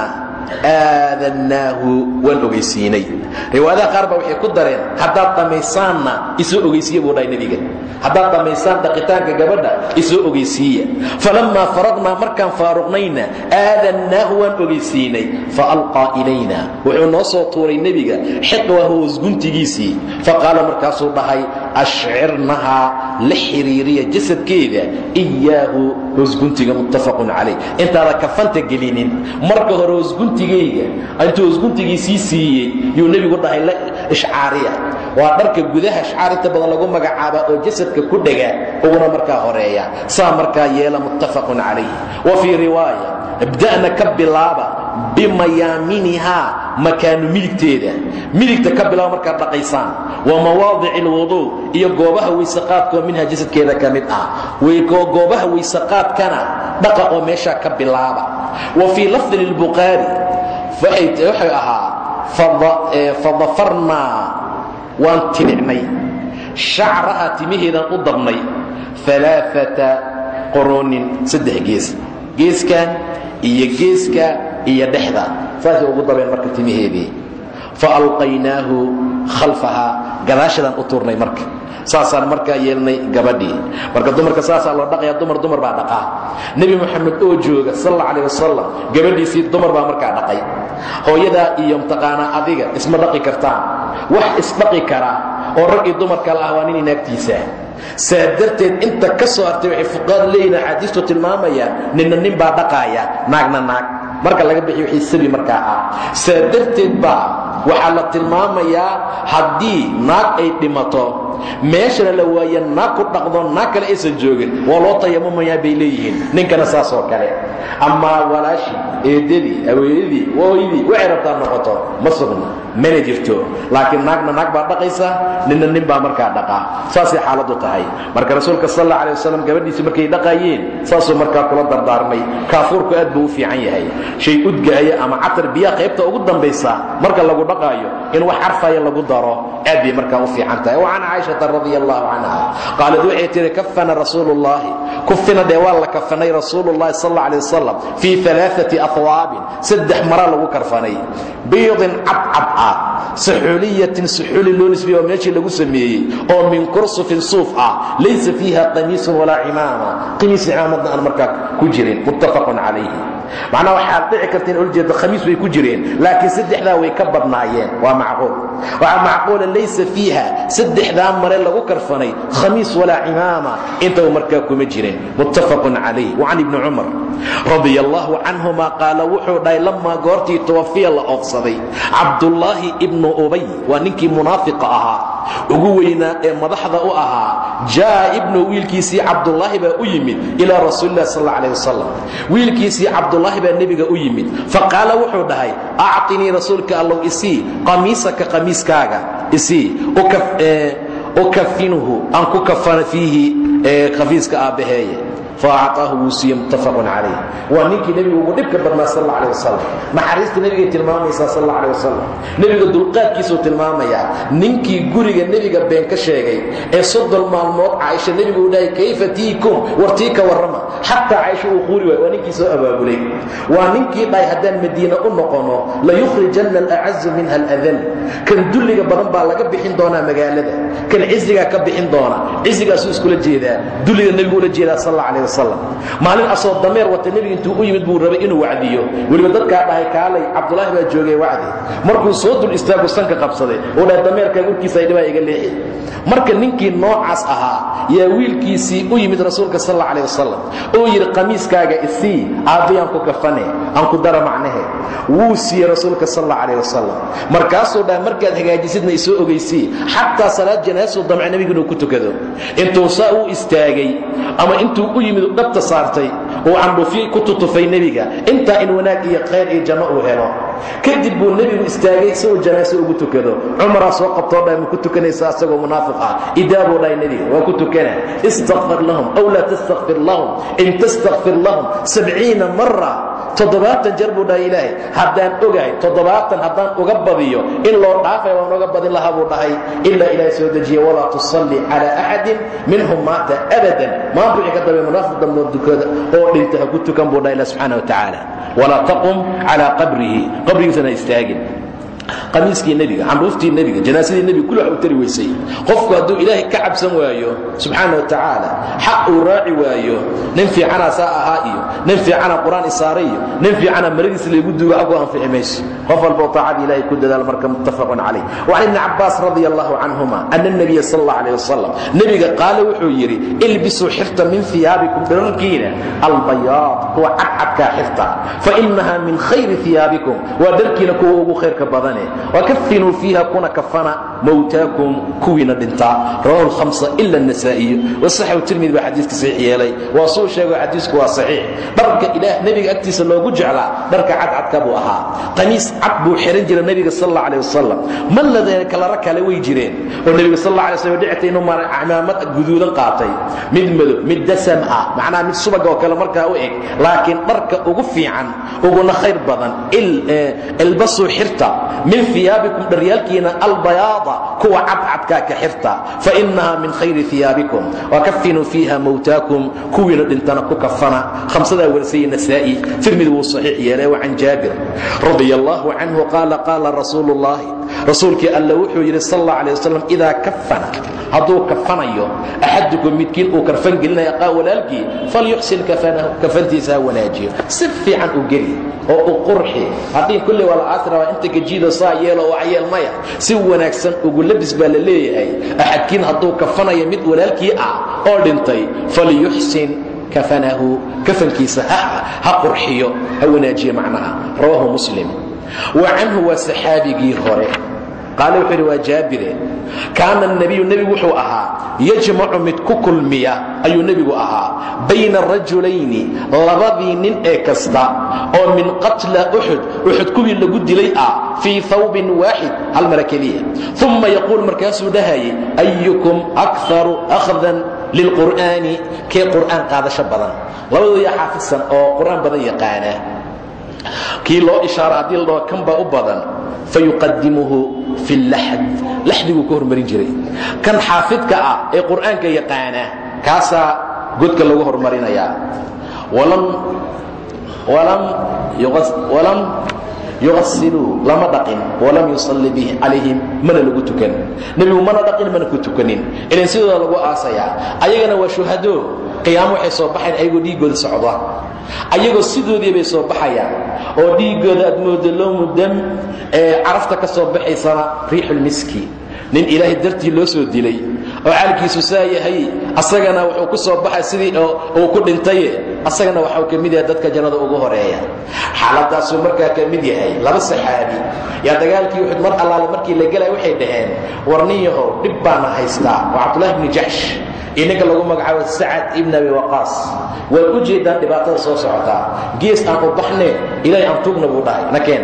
aadannaahu waan ogeysiinay. Riwaayadaha qaar baa waxay ku dareen haddaad dhammaysaanna isoo ogeysiiya buu dhahay nebiga. Haddaad dhammaysaan dhaqitaanka gabadha isoo ogeysiiya falammaa faraqnaa markaan faaruqnayna aadannaahu waan ogeysiinay fa alqaa ilayna. Wuxuu noo soo tuuray nebiga xiqwahu wasguntigiisii faqaala markaasuu dhahay ashcirnahaa la xiriiriya jasadkeeda iyaahu wasguntiga muttafaqun calayh. Intaada kafanta gelinin marka hore wasguntigayga intuu wasguntigii sii siiyey yuu nebigu dhahay la ishcaariya waa dharka gudaha shacaar inta badan lagu magacaaba oo jasadka ku dhega uguna markaa horreeya. Saa markaa yeela muttafaqun calayh. Wa fii riwaaya ibda'na ka bilaaba bimayaaminihaa makaanu midigteeda. Midigta ka bilaaba markaad dhaqaysaan. Wa mawaadici alwuduu iyo goobaha weyseqaadkaoo minha jasadkeeda ka mid ah. Goobaha weyseqaadkana dhaqa oo meeshaa ka bilaaba. Wa fii lafdi lilbukhaari waxay ahaa fadafarnaa waan tinicnay shacraha timaheedaan u dabnay alaaata qoroonin saddex gees. Geeskan iyo geeska iyo dhexda. Saasay ugu dabeen marka timaheedii fa alqaynaahu khalfahaa gadaashadaan u tuurnay marka. Saasaan markaa yeelnay gabadhii. Marka dumarka saasaa loo dhaqaya dumar dumar baa dhaqaa nebi moxamed oo jooga sal alla calah wasalam gabadhiisii dumar baa markaa dhaqay. Hooyadaa iyo mtaqaanaa adiga isma dhaqi kartaan. Wax isdhaqi karaa oo rag iyo dumar kala ah waa nin inaagtiisa saa darteed inta ka soo hartay waxay fuqaad leeyihiin axaadiistu tilmaamayaan ninna nin baa dhaqaaya naagna naag marka laga bixiyo wixii sabi markaa ah saa darteed baa waxaa la tilmaamayaa haddii naag ay dhimato meeshana la waaye naag ku dhaqdo naag kale aysan joogin waa loo tayamumayaa bay leeyihiin ninkana saas oo kale. Amaa walaashii eedadii aweeyadii hooyadii waxay rabtaa noqoto ma sugna mana jirto. Laakiin naagna naag baa dhaqaysa ninna nin baa markaa dhaqaa saasay xaaladdu tahay. Marka rasuulka sal alla alay wasalam gabadhiisi markay dhaqaayeen saasuu markaa kula dardaarmay. Kaafuurku aad buu u fiican yahay shay udgaaya ama catar biyaha qaybta ugu dambaysa marka lagu dhaqaayo in wax carfaya lagu daro aad bay markaa u fiican tahay. Wa can caaishata radia allahu canha qaalad waxay tihi kafana rasuulu llahi kufina dee waa la kafanay rasuulu llahi sal alla alay lagu karfanay. Biidin cabcab ah saxuuliyatin saxuuli loo nisbiye oo lagu sameeyey oo min kursufin suuf ah laysa fiiha qamiisun walaa cimaama. Qamiis cimaamadna aan ku jirin muttafaqun calayhi macnaha waxaad dhici karta in oljeeda khamiis way ku jireen laakiin saddexdaa way ka badnaayeen. Waa macquul. Waxaa macquula laysa fiiha. Saddexdaa mare lagu karfanay khamiis walaa cimaama. Intaba markaa kuma jirin muttafaqun calayh. Wacan ibni cumar radia allahu canhuma qaala wuxuu dhahay lamaa goortii tawafiya la oofsaday cabdullaahi ibnu ubay. Waa ninkii munaafiqa ahaa ugu weynaa ee madaxda u ahaa jaa ibnu wiilkiisii cabdullaahi baa u yimid ilaa rasuulilah sal alayh wasalam wiilkiisii cabdullaahi baa nebiga u yimid. Faqaala wuxuu dhahay actinii rasuulka allow isii qamiisaka qamiiskaaga isii ukafinuhu aan ku kafana fiihi kafiiska aabbaheeye faacaahu wuu siiye muttafaqun calayh waa ninkii nebigu ugu dhibka badnaa sal alla alay wasalam naxariista nebigay tilmaamaysaa sal alla alay wasalam nebiga dulqaadkiisuu tilmaamayaa ninkii guriga nebiga been ka sheegay ee soddon maalmood caaisha nebigu u dhahay kayfa tiikum wartii ka warrama xataa caaisha uu quuri waay waa ninkii soo abaabulay waa ninkii dhahay haddaan madiina u noqono layukhrijanna alacazu minha aladal kan dulliga badan baa laga bixin doonaa magaalada kan cizigaa ka bixin doona cizigaasuu iskula jeedaa dulliga nebigu ula jeedaa sal wasalam maalin asoo dameer wata nebiga intuu u yimid buu rabay inuu wacdiyo. Weliba dadkaa dhahay kaalay cabdulaahi baa joogay wacdi. Markuu soo dul istaago sanka qabsaday uu dhahay dameerkaa gurkiisa aydhibaa iga leexi. Marka ninkii noocaas ahaa yaa wiilkiisii u yimid rasuulka sal alla alih wasalam uu yidhi qamiiskaaga isii aabbayaan ku kafane aan ku dara macnahe wuu siiyey rasuulka sal alla calah wasalam markaasuu dhahay markaad hagaajisidna isoo ogeysii xataa salaad janaasuu damce nebigu inuu ku tukado. Intuu saa u istaagay ama intuu u yimid dhabta saartay uu candhufyey ku tutufay nebiga. Intaa in wanaag iyo khayr iyo janno uu helo. Kadib buu nebigu istaagay uu janaaso ugu tukado. Cumaraa soo qabtoo dhahay ma ku tukanaysa asagoo munaafiq ah. Idaa buu dhahay nebiga waa ku tukana. Istakfir lahum aw laa tastakfir lahum. In tastakfir lahum sabciina mara toddobaatan jeer buu dhahay ilaahay. Haddaan ogahay toddobaatan haddaan uga badiyo in loo dhaafay waan uga badin lahaa buu dhahay. Ilaa ilaahay soo dejiye walaa tusalli calaa axadin minhum maata abadan. Maanta ka dambe munaafiq dambe dukada oo dhinta ha ku tukan buu dhahay ilah subxaana wa tacaala. Walaa taqum calaa qabrihi. Qabrigiisana istaagin qamiiskii nebiga candhuuftii nebiga janaasadii nebiga kul wax u tari weysay. Qofku hadduu ilaahay ka cabsan waayo subxaana wa tacaala xaq uu raaci waayo nin fiicana saa ahaa iyo nin fiicana qur'aan isaaray iyo nin fiicana maradiisa laygu duugo xaggu anfici mayso. Qof walboo taacada ilahay ku dadaal marka muttafaqun calayh. Wacan ibni cabbaas radi allahu canhuma ana nabiya sal alla alayh wasalam nebiga qaale wuxuu yidhi ilbisuu xirta min iyaabikum dhararkiina albayaad kuwa cadcadkaa xirta fainaha min khayri iyaabikum waa dharkiina kuwa ugu khayrka badane maahane wakafinuu fiiha kuna kafana mawtaakum kuwiina dhintaa rawahu hamsa ila nasaa'iyu wasaxahu tirmidi baa xadiiska saxiix yeelay. Waa suu sheego xadiisku waa saxiix dharka ilaah nebiga agtiisa loogu jeclaa dharka cadcadka buu ahaa. Qamiis cad buu xihan jira nebiga sal alla alih wasalam malladeena kalara kale way jireen. Oo nebiga sal alla alay slam dhicta inuu mara camaamad guduudan qaatay. Mid madow mid dasam ah macnaha mid subaga oo kale markaa u eg. Laakiin dharka min iyaabikum dharyaalkiina albayaada kuwa cadcadkaa ka xirta. Fainaha min khayri iyaabikum wakafinuu fiiha mowtaakum kuwiina dhintana ku kafana hamsadaa warisayey nasaa'i tirmidi wuu saxiix yeelay wacan jaabir radia allahu canhu qaala qaala rasuulu ullahi rasuulkii alla wuxuu yidhi sal alla alay wasalam idaa kafana hadduu kafanayo axadukum midkiin uu karfan gelinaya qaa walaalkii falyuxsin kafantiisa ha wanaajiyo. Si fiican u geli oo u qurxi. Haddii kulli waa la aasirabaa inta gajiida saa yeelo waxyeel maya. Si wanaagsan ugu labis baa la leeyahay. Axadkiin hadduu kafanayo mid walaalkii ah oo dhintay falyuxsin kafanahu. Kafankiisa ha qurxiyo ha wanaajiyo macnaha. Rawaahu muslim. Wa canhu waa saxaabigii hore qaale wuxuu yidhi waa jaabire. Kaana nebiyu nebigu wuxuu ahaa. Yajmacu mid ku kulmiya ayuu nebigu ahaa. Bayna rajulayni labadii nin ee kasta oo min qatla uxud uxud kuwii lagu dilay ah fii hawbin waaxid hal mara keliya. Uma yaquul markaasuu dhahayay ayukum akharu akhdan lilqur'aani kee qur'aan qaadasho badan? Labadoo yaa xaafidsan oo qur'aan badan yaqaana kii loo ishaaro haddii la dhaho kan baa u badan fayuqadimuhu fi laxd. Laxdiguu ka hormarin jiray. Kan xaafidka ah ee qur'aanka yaqaana kaasaa godka lagu hormarinayaa. Walam yuqasiluu lama dhaqin. Walam yusalli bih calayhim mana lagu tukan. Nebigu mana dhaqin mana ku tukanin. Ilan sidooda lagu aasayaa. Ayagana qiyaamo waxay soo baxayan ayagoo dhiiggooda socda. Ayagoo sidoodii bay soo baxayaan. Oo dhiiggooda aad moodo loomu dam ee carafta ka soo baxaysana riixulmiski nin ilaahay dartii loo soo dilay. Oo caalkiisu saa yahay asagana wuxuu ku soo baxay sidii uu ku dhintaye. Asagana waxau ka mid yahay dadka jannada ugu horreeya. Xaaladaasuu markaa ka mid yahay. Laba saxaabi. Yaa dagaalkii uxud mar allaale markii la gelay waxay dhaheen war yahow dhib baana haystaa. Waa cabdullahi bni jaxsh iyo lagu magacaabo sacad ibn abi waqaas waad u jeeddaan dhibaatada soo socotaa gees aan u baxne ilaahay aan tugna buu dhahay. Nakeen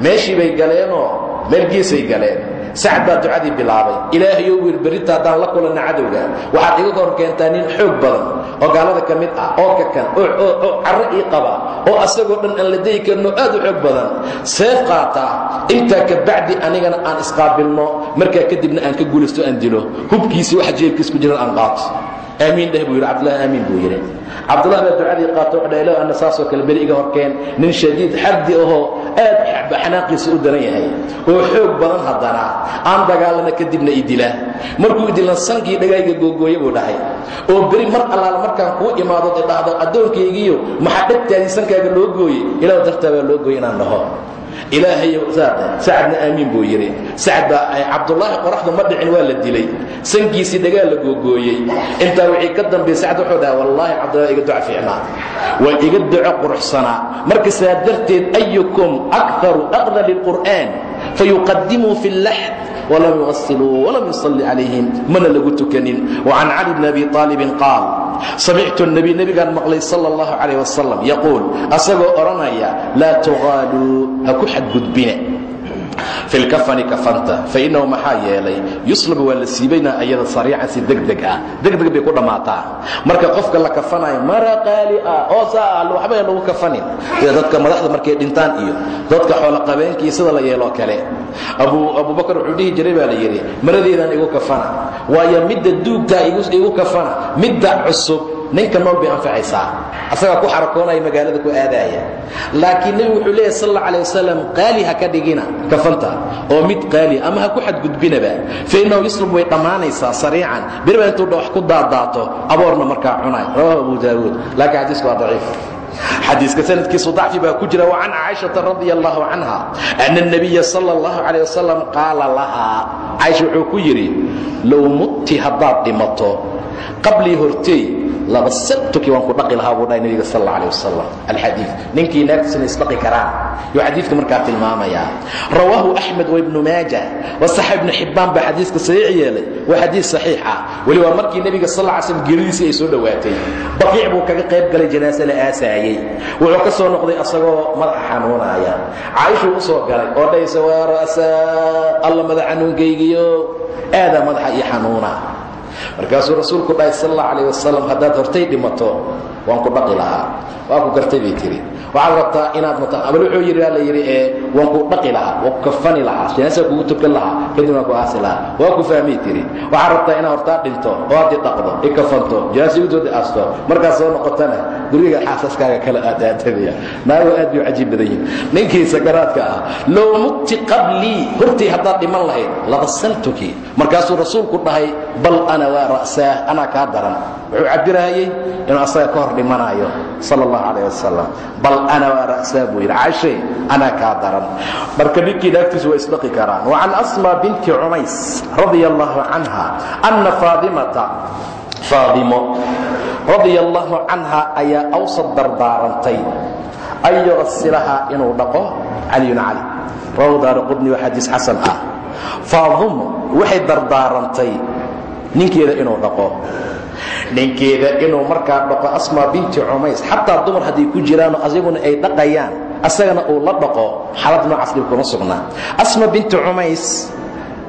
meeshii bay galeenoo meel geesay galeen sacad baa ducadii bilaabay. Ilaahayow wiil berrinta haddaan la kulanna cadowga. Waxaad iga hor keentaa nin xoog badan oo gaalada ka mid ah oo kakan oo carro ii qaba oo asagoo dhan aan la dayi karno aad u xoog badan. Seef qaataa intaa ka bacdi anigana aan isqaabilno markaa kadibna aan ka guulaysto aan dilo. Hubkiisii waxa jeebkiis ku jiran aan qaato aamiin dheh buu yidhi cabdullahi aamiin buu yidhi. Cabdullah baa ducadii qaato wuxuu dhahay low anna saasoo kale beri iga horkeen. Nin shadiid xardi ahoo aad xanaaqiisa u daran yahay. Oo xoog badan haddana aan dagaalana kadibna i dila. Markuu idilna sankii dhagayga googooye buu dhahay. Oo beri mar allaala markaan kuu imaado i dhahdo addoonkaygiiyo maxaa dhegtaadii sankaaga loo gooye ilaah dartaa baa loo gooye inaan dhaho ilaahay sacadna aamiin buu yidhi. Sacad baa cabdulaahi qoraxdu ma dhicin waa la dilay. Sankiisii dhagaa la googooyey. Intaa wixii ka dambeey sacad wuxuu dhaha wallaahi cabdulahi iga duca fiicnaa. Waa iga duco quruxsanaa marka saa darteed ayukum akaru aqda lilqur'aan fayuqadimuu fi اllaxd wlam yuasiluu wlam yusalli calayhim mana lagu tukanin وcan cali bn abi طaalibin qaal samictu الnabi nebigaan maqlay sal اllahu calayh wasalam yaquul asagoo odhanaya laa tuqaaluu ha ku xadgudbine fi lkafani kafanta fainahu maxaa yeelay yuslabu waa la siibaynaa ayada sariican si degdeg ah. Degdeg bay ku dhammaataa marka qofka la kafanayo mara qaali ah oo saa ah waxba lagu kafanin. Sida dadka madaxda markay dhintaan iyo dadka xooloqabeenkii sida la yeeloo kale. Abubakar wuxuu dhihi jiray baa la yidhi maradeedaan igu kafana. Waayo midda duugtaa igu kafana midda cusub ninka nool bay anfacaysaa asagaa ku xarakoonaya magaalada ku aadaaya laakiin nebigu wuxuu leeyahy sal alla alay wasalam qaali ha ka dhigina kafanta oo mid qaali ama ha ku xadgudbinaba fa innahu yuslub way dhammaanaysaa sariican beriba intuu wax ku daadaato aboorna markaa cunay rawahu abu daawuud laakiin xadiisku waa daciif xadiiska sanadkiisu dacfi baa ku jira وcan caaشhaةa radي الlahu canha أن النabiya salى الlahu عalيه wasalam qaala lahaa caaisha wuxuu ku yidhi low mutti haddaad dhimato qablii hortey labasaltuki waan ku dhaqi lahaa buu dhahay nebiga sal alla wasalam alxadiid. Ninkii naagtiisna isdhaqi karaan. Yuu xadiidka markaa tilmaamayaa rawaahu axmed wa ibnu maaja. Wasaxa ibnu xibbaan baa xadiiska saxiix yeelay. Waa xadiis saxiix ah weli waa markii nebiga sal alla slam geeridiisii ay soo dhowaatay baqiic buu kaga qayb galay janaase la aasaayey wuxuu ka soo noqday asagoo madaxa xanuunaaya caaishuu u soo galay oo dhahaysa waa ra'saa alla madax xanuunkaygiyo aadaa madaxa iyo xanuuna markaasuu rasuulku dhahay sal alla calayh wasalam haddaad hortay dhimato waan ku dhaqi lahaa. Waa ku gartay bay tiri waxaad rabtaa inaad mata abal wuxuu yidhi baa la yidhi ee waan ku dhaqi lahaa waan ku kafani lahaa janaasaa kugu tukan lahaa kadib waan ku aasi lahaa. Waa ku fahmay tiri waxaad rabtaa inaad hortaa dhinto oo aad i dhaqdo i kafanto janaasa igutooda aasto. Markaad soo noqotana guriga xaasaskaaga kala aadaadadaya naago aad bay cajiib badan yihiin ninkii sakaraadka ah low mugti qablii hortii haddaad dhiman lahayd laqasaltuki markaasuu rasuulku dhahay bal ana waa ra'saah anaa kaa daran. Wuxuu cabirahayey inuu asaga ka hor dhimanaayo sal allahu calayh wasalam bal ana waa ra'saa buu yidhi. Caashay anaa kaa daran. Marka ninkii naagtiisu waa isdhaqi karaan. Wa can asma binti cumays radia allahu canha anna faadimata faadimo radia allahu canha ayaa awsad dardaarantay an yuqasilahaa inuu dhaqo caliyun cali rawahu daara qudni waa xadiis xasan ah. Faadimo waxay dardaarantay ninkeeda inuu dhaqo. Ninkeeda inuu markaa dhaqo asma binti cumays. Xataa dumar hadday ku jiraanoo asaguna ay dhaqayaan asagana uu la dhaqo xaalad noocaas dhib kuma sugnaa asma binti cumays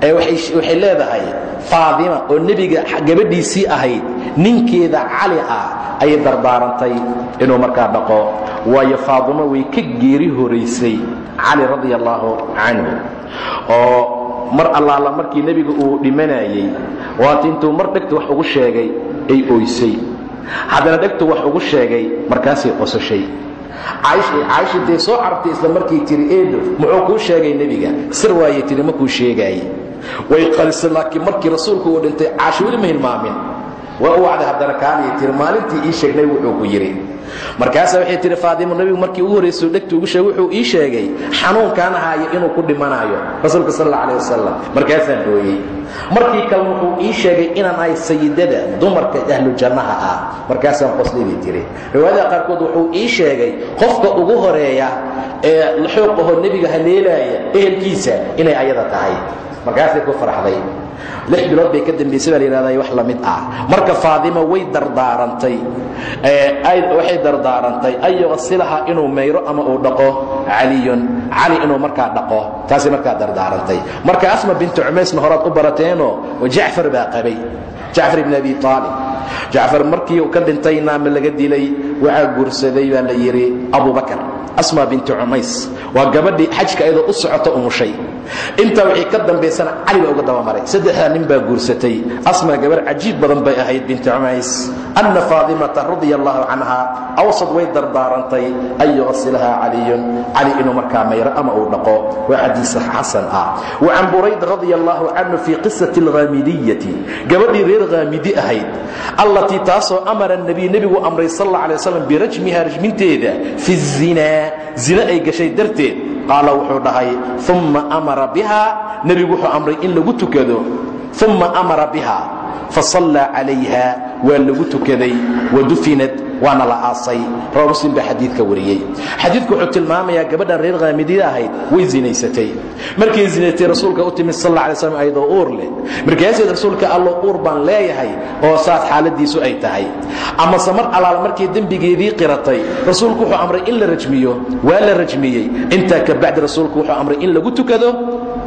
waxay leedahay faadima oo nebiga gabadhiisii ahayd ninkeeda cali ah ayay dardaarantay inuu markaa dhaqo. Waayo faadimo way ka geeri horaysay cali radia allaahu canhu. Oo mar allaala markii nebiga uu dhimanayey waata intuu mar dhegta wax ugu sheegay ay oysay. Haddana dhegtu wax ugu sheegay markaasay qosashay. Caaisha soo cartay isla markii tiri eedo muxuu kuu sheegay nebiga? Sir waayey tiri makuu sheegaaye way qalisay laakiin markii rasuulku uu dhintay caasho ma hilmaamin waa u wacday haddana kaaniyay tiri ii sheegnay wuxuu ku yidhi. Markaasaa waxay tihi faadimo nebigu markii ugu horraysay dhegtu ugu sheegay wuxuu ii sheegay xanuunkaan ahaayo inuu ku dhimanaayo rasuulka sal alla alih wasalam markaasaan dhooyey markii kale wuxuu ii sheegay inaan ahay sayidada dumarka ahlu jannaha ah. Markaasaan qoslibay tiri riwaayadaha qaarkood wuxuu ii sheegay qofka ugu horreeya ee laxooqahoo nebiga haleelaaya ehelkiisa inay ayada tahay markaasay ku farxday lix bilood bay ka dambaysay baa la yidhahdaa wax la mid ah. Marka faadima way dardaarantay. Waxay dardaarantay. An yuqasilaha inuu mayro ama uu dhaqo? Caliyun. Cali inuu markaa dhaqo. Taasay markaa dardaarantay. Marka asma bintu cumaysna horaad u barateenoo jacfar baa qabay. Jacfar ibn abi aalib jacfar markii uu ka dhintay naama laga dilay waxaa guursaday baa la yidhi abubakar asma binti cumays. Waa gabadhii xajka ayadoo u socota umushay intaa wixii ka dambaysana cali baa uga dabamaray. Saddexdaa nin baa guursatay. Asma gabar cajiib badan bay ahayd binti cumays anna faadimata radia allahu canha awsad way dardaarantay. An yuqasilahaa caliyun? Cali inuu markaa mayro ama uu dhaqo? Waa xadiis xasan ah. Wa can burayd radia allahu canhu fii qisati alghaamidiyati gabadhii reer haamidi ahayd allatii taasoo amara nabiy nebigu amray sal alla alay waslam birajmiha rajminteeda fi zinaa zina ay gashay darteed qaala wuxuu dhahay umma amara biha. Nebigu wuxuu amray in lagu tukado. Umma amara biha fasallaa calayha waa lagu tukaday. Wadufinat waana la aasay. Rawa muslim baa xadiidka wariyey. Xadiidku wuxuu tilmaamayaa gabadhan reer khaamidida ahayd way zinaysatay. Markay zinaysatay rasuulka u timid sal alla alay slam ayadoo uur leh. Markaaseed rasuulka allo uur baan leeyahay oo saas xaaladiisu ay tahay. Amase mar allaal markii dembigeedii qiratay rasuulku wuxuu amray in la rajmiyo. Waa la rajmiyey. Intaa ka bacdi rasuulku wuxuu amray in lagu tukado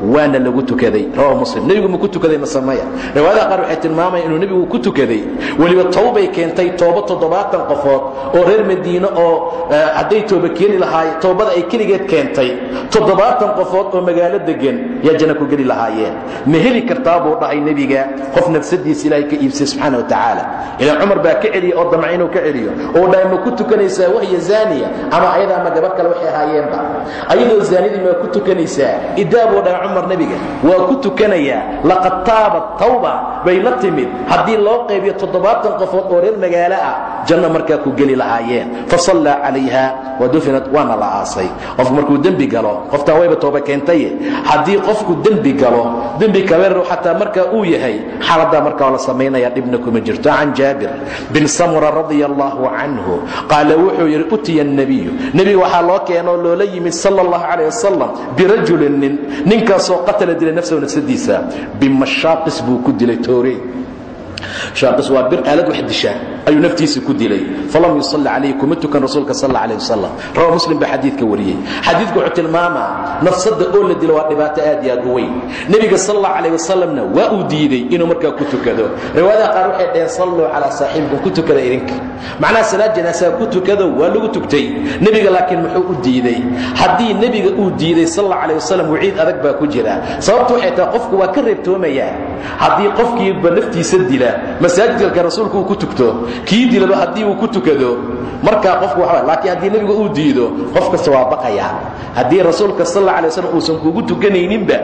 waana lagu tukaday. Rawa muslim. Nebigu ma ku tukaday masamaya riwaayadaha qaar waxay tilmaamaya inuu nebigu ku tukaday. Weliba towbay keentay tooba toddobaatan qofood oo reer madiine oo hadday tooba keeni lahaay toobada ay keligeed keentay. Toddobaatan qofood oo magaalo degan yaa janna ku geli lahaayeen. Ma heli kartaa buu dhahay nebiga. Qof nafsadiisa ilaahay ka iibsay subxaana wa tacaala. Ilaan cumar baa ka celiya oo damca inuu ka celiyo. Oo dhahay ma ku tukanaysaa wahya zaaniya ama ayada ama gabadh kale waxay ahaayeenba ayadoo zaanidii maa ku tukanaysaa. Idaa buu dhahay cumar nebiga. Waa ku tukanayaa laqad taabat tawba bay la timid. Haddii loo qaybiyo toddobaatan qofood oo reer magaalo ah janno markaa ku geli lahaayeen. Fasallaa calayha wadufinat waana la aasay. Qofku markuu dembi galo qoftaan wayba tooba keentaye haddii qofku dembi galo dembi kabeer xataa markaa uu yahay xaaladdaa markaa la samaynaya dhibna kuma jirto. Can jaabir bin samura radia allahu canhu qaala wuxuu yidhi utiya الnabiyu nebiga waxaa loo keenoo loola yimid sala اllahu calayh wasalam birajulin nin ninkaasoo qatala dilay nafsahu nafsadiisa bimashaaqis buu ku dilay toore shaaqis waa bir aalad wax disha ayuu naftiisa ku dilay. Falam yusalli calayhi tukan rasuulka sal alla alayh wasalam rawa muslim baa xadiidka wariyey. Xadiidku wuxuu tilmaamaa nafsadda oo la dilo waa dhibaato aad iyo aad weyn. Nebiga sal alla calayh wasalamna waa uu inuu markaa ku tukado. Riwaayadaha qaar waxay dhaheen salluu calaa saaxibikum ku tukada idinka. Macnaha salaad janaasaha ku tukado waa lagu tugtay. Nebiga laakiin muxuu u diidey haddii nebiga uu diiday sal alla calayh wasalam adag baa ku jira. Sababtu waxay tahay qofku waa ka reebtoomayaa. Haddii qofkiiba naftiisa dila masaajidka rasuulku uu ku tugto kii dilaba haddii uu ku tukado markaa qofku waa laakiin haddii nebiga uu diido qof kasta waa baqayaa haddii rasuulka sal alla alay waslam uusan kugu tukanayninba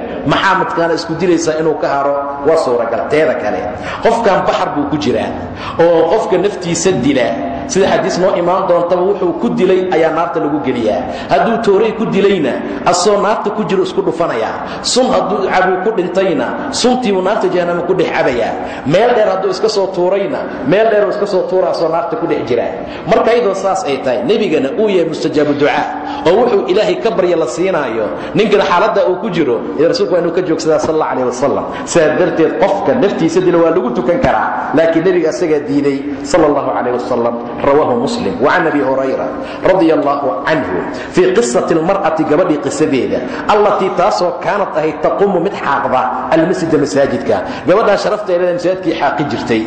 isku dilaysaa inuu ka haro waa suuragal teeda kale qofkan baxar buu ku jiraa oo qofka naftiisa dila. Sida xadiis noo imaan doontaba wuxuu ku dilay ayaa naarta lagu geliyaa. Hadduu tooray ku dilayna asoo naarta ku jiro isku dhufanayaa sun hadduu cabuu ku dhintayna suntiibuu naarta jahanama ku dhex cabayaa meel dheer hadduu iska soo tuurayna meel dheeruu iska soo tuura asoo naarta ku dhex jiraa marka iyadoo saas ay tahay nebigana uu yahay mustajaabu ducaa oo wuxuu ilaahay ka barya la siinaayo ninkana xaaladda uu ku jiro rasuulku waa inuu ka joogsadaa sal alla calah wasalam sidaa darteed qofka naftiisa dila waa lagu tukan karaa laakiin nebiga asagaa diiday sal allahu calayh wasalam rawaahu muslim. Wacan abi hurayra radia allahu canhu fii qisati almar'ati gabadhii qisadeeda allatii taasoo kaanad ahayd taqumu mid xaaqda almasjida masaajidka. Gabadhaa sharafteedada masaajidkii xaaqi jirtay.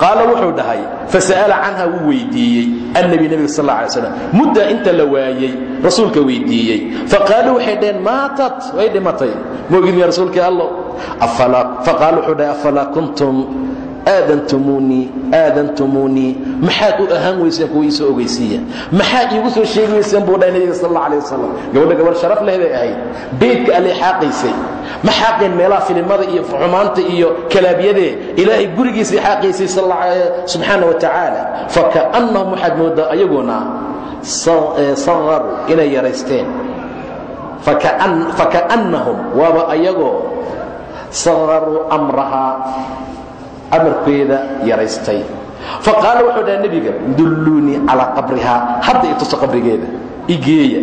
Qaala wuxuu dhahay fasa'ala canha wuu weydiiyey. Annabi nebiga sal alla alay slam mudda inta la waayey rasuulka weydiiyey. Faqaaluu waxay dhaheen maatat. Way dhimatay. Moogidmi rasuulkii allo. Faqaala wuxuu dhahay afalaa kuntum aadantumuunii aadantumuunii. Maxaad u ahaan weyseen kuwa iisoo ogeysiiya? Maxaad iigu soo sheegi weyseen buu dhahay nebiga sal gabadha gabarh sharaf leh bay ahayd. Beydka allay xaaqaysay ma xaaqeen filimada iyo xumaanta iyo kalaabyadee ilaahay gurigiisay xaaqaysay subxaana wa tacaala faka'annahum waxaad mooddaa ayaguna saqaru inay yaraysteen. Faka'annahum waaba ayagoo saqaruu amrahaa amarkeeda yaraystay. Faqaala wuxuu dhaha nebiga dulluunii calaa qabrihaa hadda ituso qabrigeeda igeeya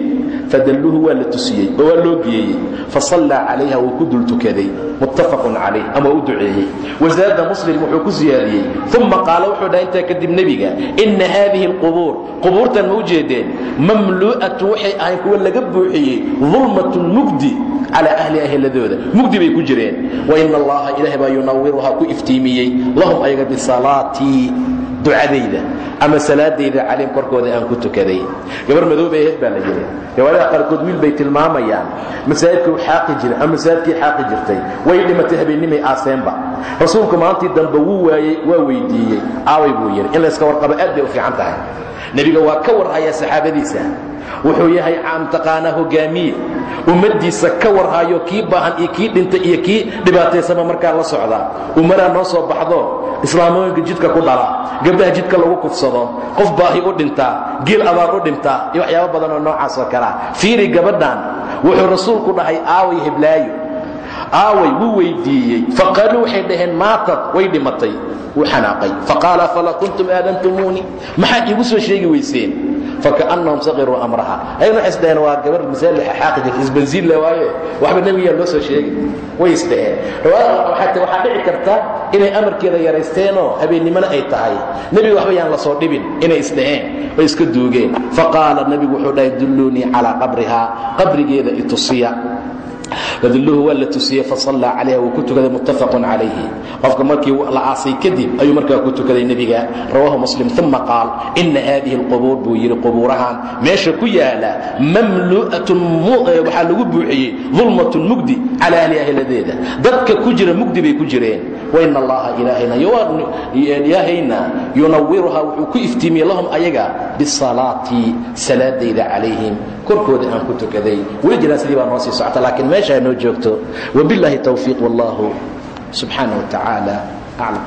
fadalluuhu waa la tusiyey oo waa loo geeyey. Fasallaa calayha wuu ku dul tukaday muttafaqun calayh ama u duceeyey. Wasaada muslim wuxuu ku siyaadiyey. Uma qaala wuxuu dhaha intaa kadib nebiga inna haadihi alqubuur qubuurtan ma u jeedeen. Mamluu'atun waxay ahayn kuwa laga buuxiyey dulmatun mugdi calaa ahli ahladooda mugdi bay ku jireen. Waina allaha ilaah baa yunawiruhaa ku iftiimiyey. Lahum ayaga bisalaatii ducadayda ama salaadayda calayhim korkooda aan ku tukaday. Gabar madoobay ahayd baa la yidhi. Riwaayadaha qaarkood wiil bay tilmaamayaan. Masaajidkuu xaaqi jiray ama masaajidkii xaaqi jirtay way dhimatay habeennimay aaseenba. Rasuulku maalintii dambe wuu waayey waa weydiiyey aaway buu yidhi in layska warqabo aad bay u fiican tahay. Nebiga waa ka warhayaa saxaabadiisa. Wuxuu yahay caamtaqaanaa hogaamiye ummaddiisa ka warhayo kii baahan iyo kii dhinta iyo kii dhibaataysama markaa la socda. Umaraa noo soo baxdo islaamooyinka jidka ku dhala gabdhaha jidka lagu kufsado qof baahi u dhintaa geel abaar u dhintaa iyo waxyaabo badan oo noocaas oo kalea fiiri gabadhan wuxuu rasuulku dhahay aaway heblaayo aaway wuu weydiiyey. Faqaaluu waxay dhaheen maatad way dhimatay. Wuu xanaaqay. Faqaala afalaa kuntum aadantumuunii maxaad iigu soo sheegi weyseen. Faka'annahum saqiruu amraha. Ayagna waxay isdhaheen waa gabar masaalixa xaaqi jirta isbansiin le waaye waxba nebigaa loo soo sheegi. Way isdhaheen waxaa dhici karta inay amarkeeda yaraysteenoo habeennimona ay tahay. Nebiga waxba yaan la soo dhibin inay isdhaheen way iska duugeen. Faqaala nebigu wuxuu dhahay dulluunii calaa qabrihaa qabrigeeda itusiya fadulluhu waa la tusiyey fasallaa calayha wuu ku tukaday muttafaqun calayhi. Qofka markii la aasay kadib ayuu markaa ku tukaday nebiga rawaahu muslim. Uma qaal ina haadihi alqubuur buu yidhi qubuurahan meesha ku yaalla mamlu'atun waxaa lagu buuxiyey dulmatun mugdi cala ahli ahladeeda dadka ku jira mugdi bay ku jireen waina allaha ilaahayna yunawiruhaa wuxuu ku iftiimiyey lahum ayaga bisalaati salaadayda calayhim. Korkooda aan ku tukaday. Weli janaasadii baa noo sii socota laakiin meesha noo joogto. Wabiاllahi towfiiq wallahu subxaanaه wa tacaala aclam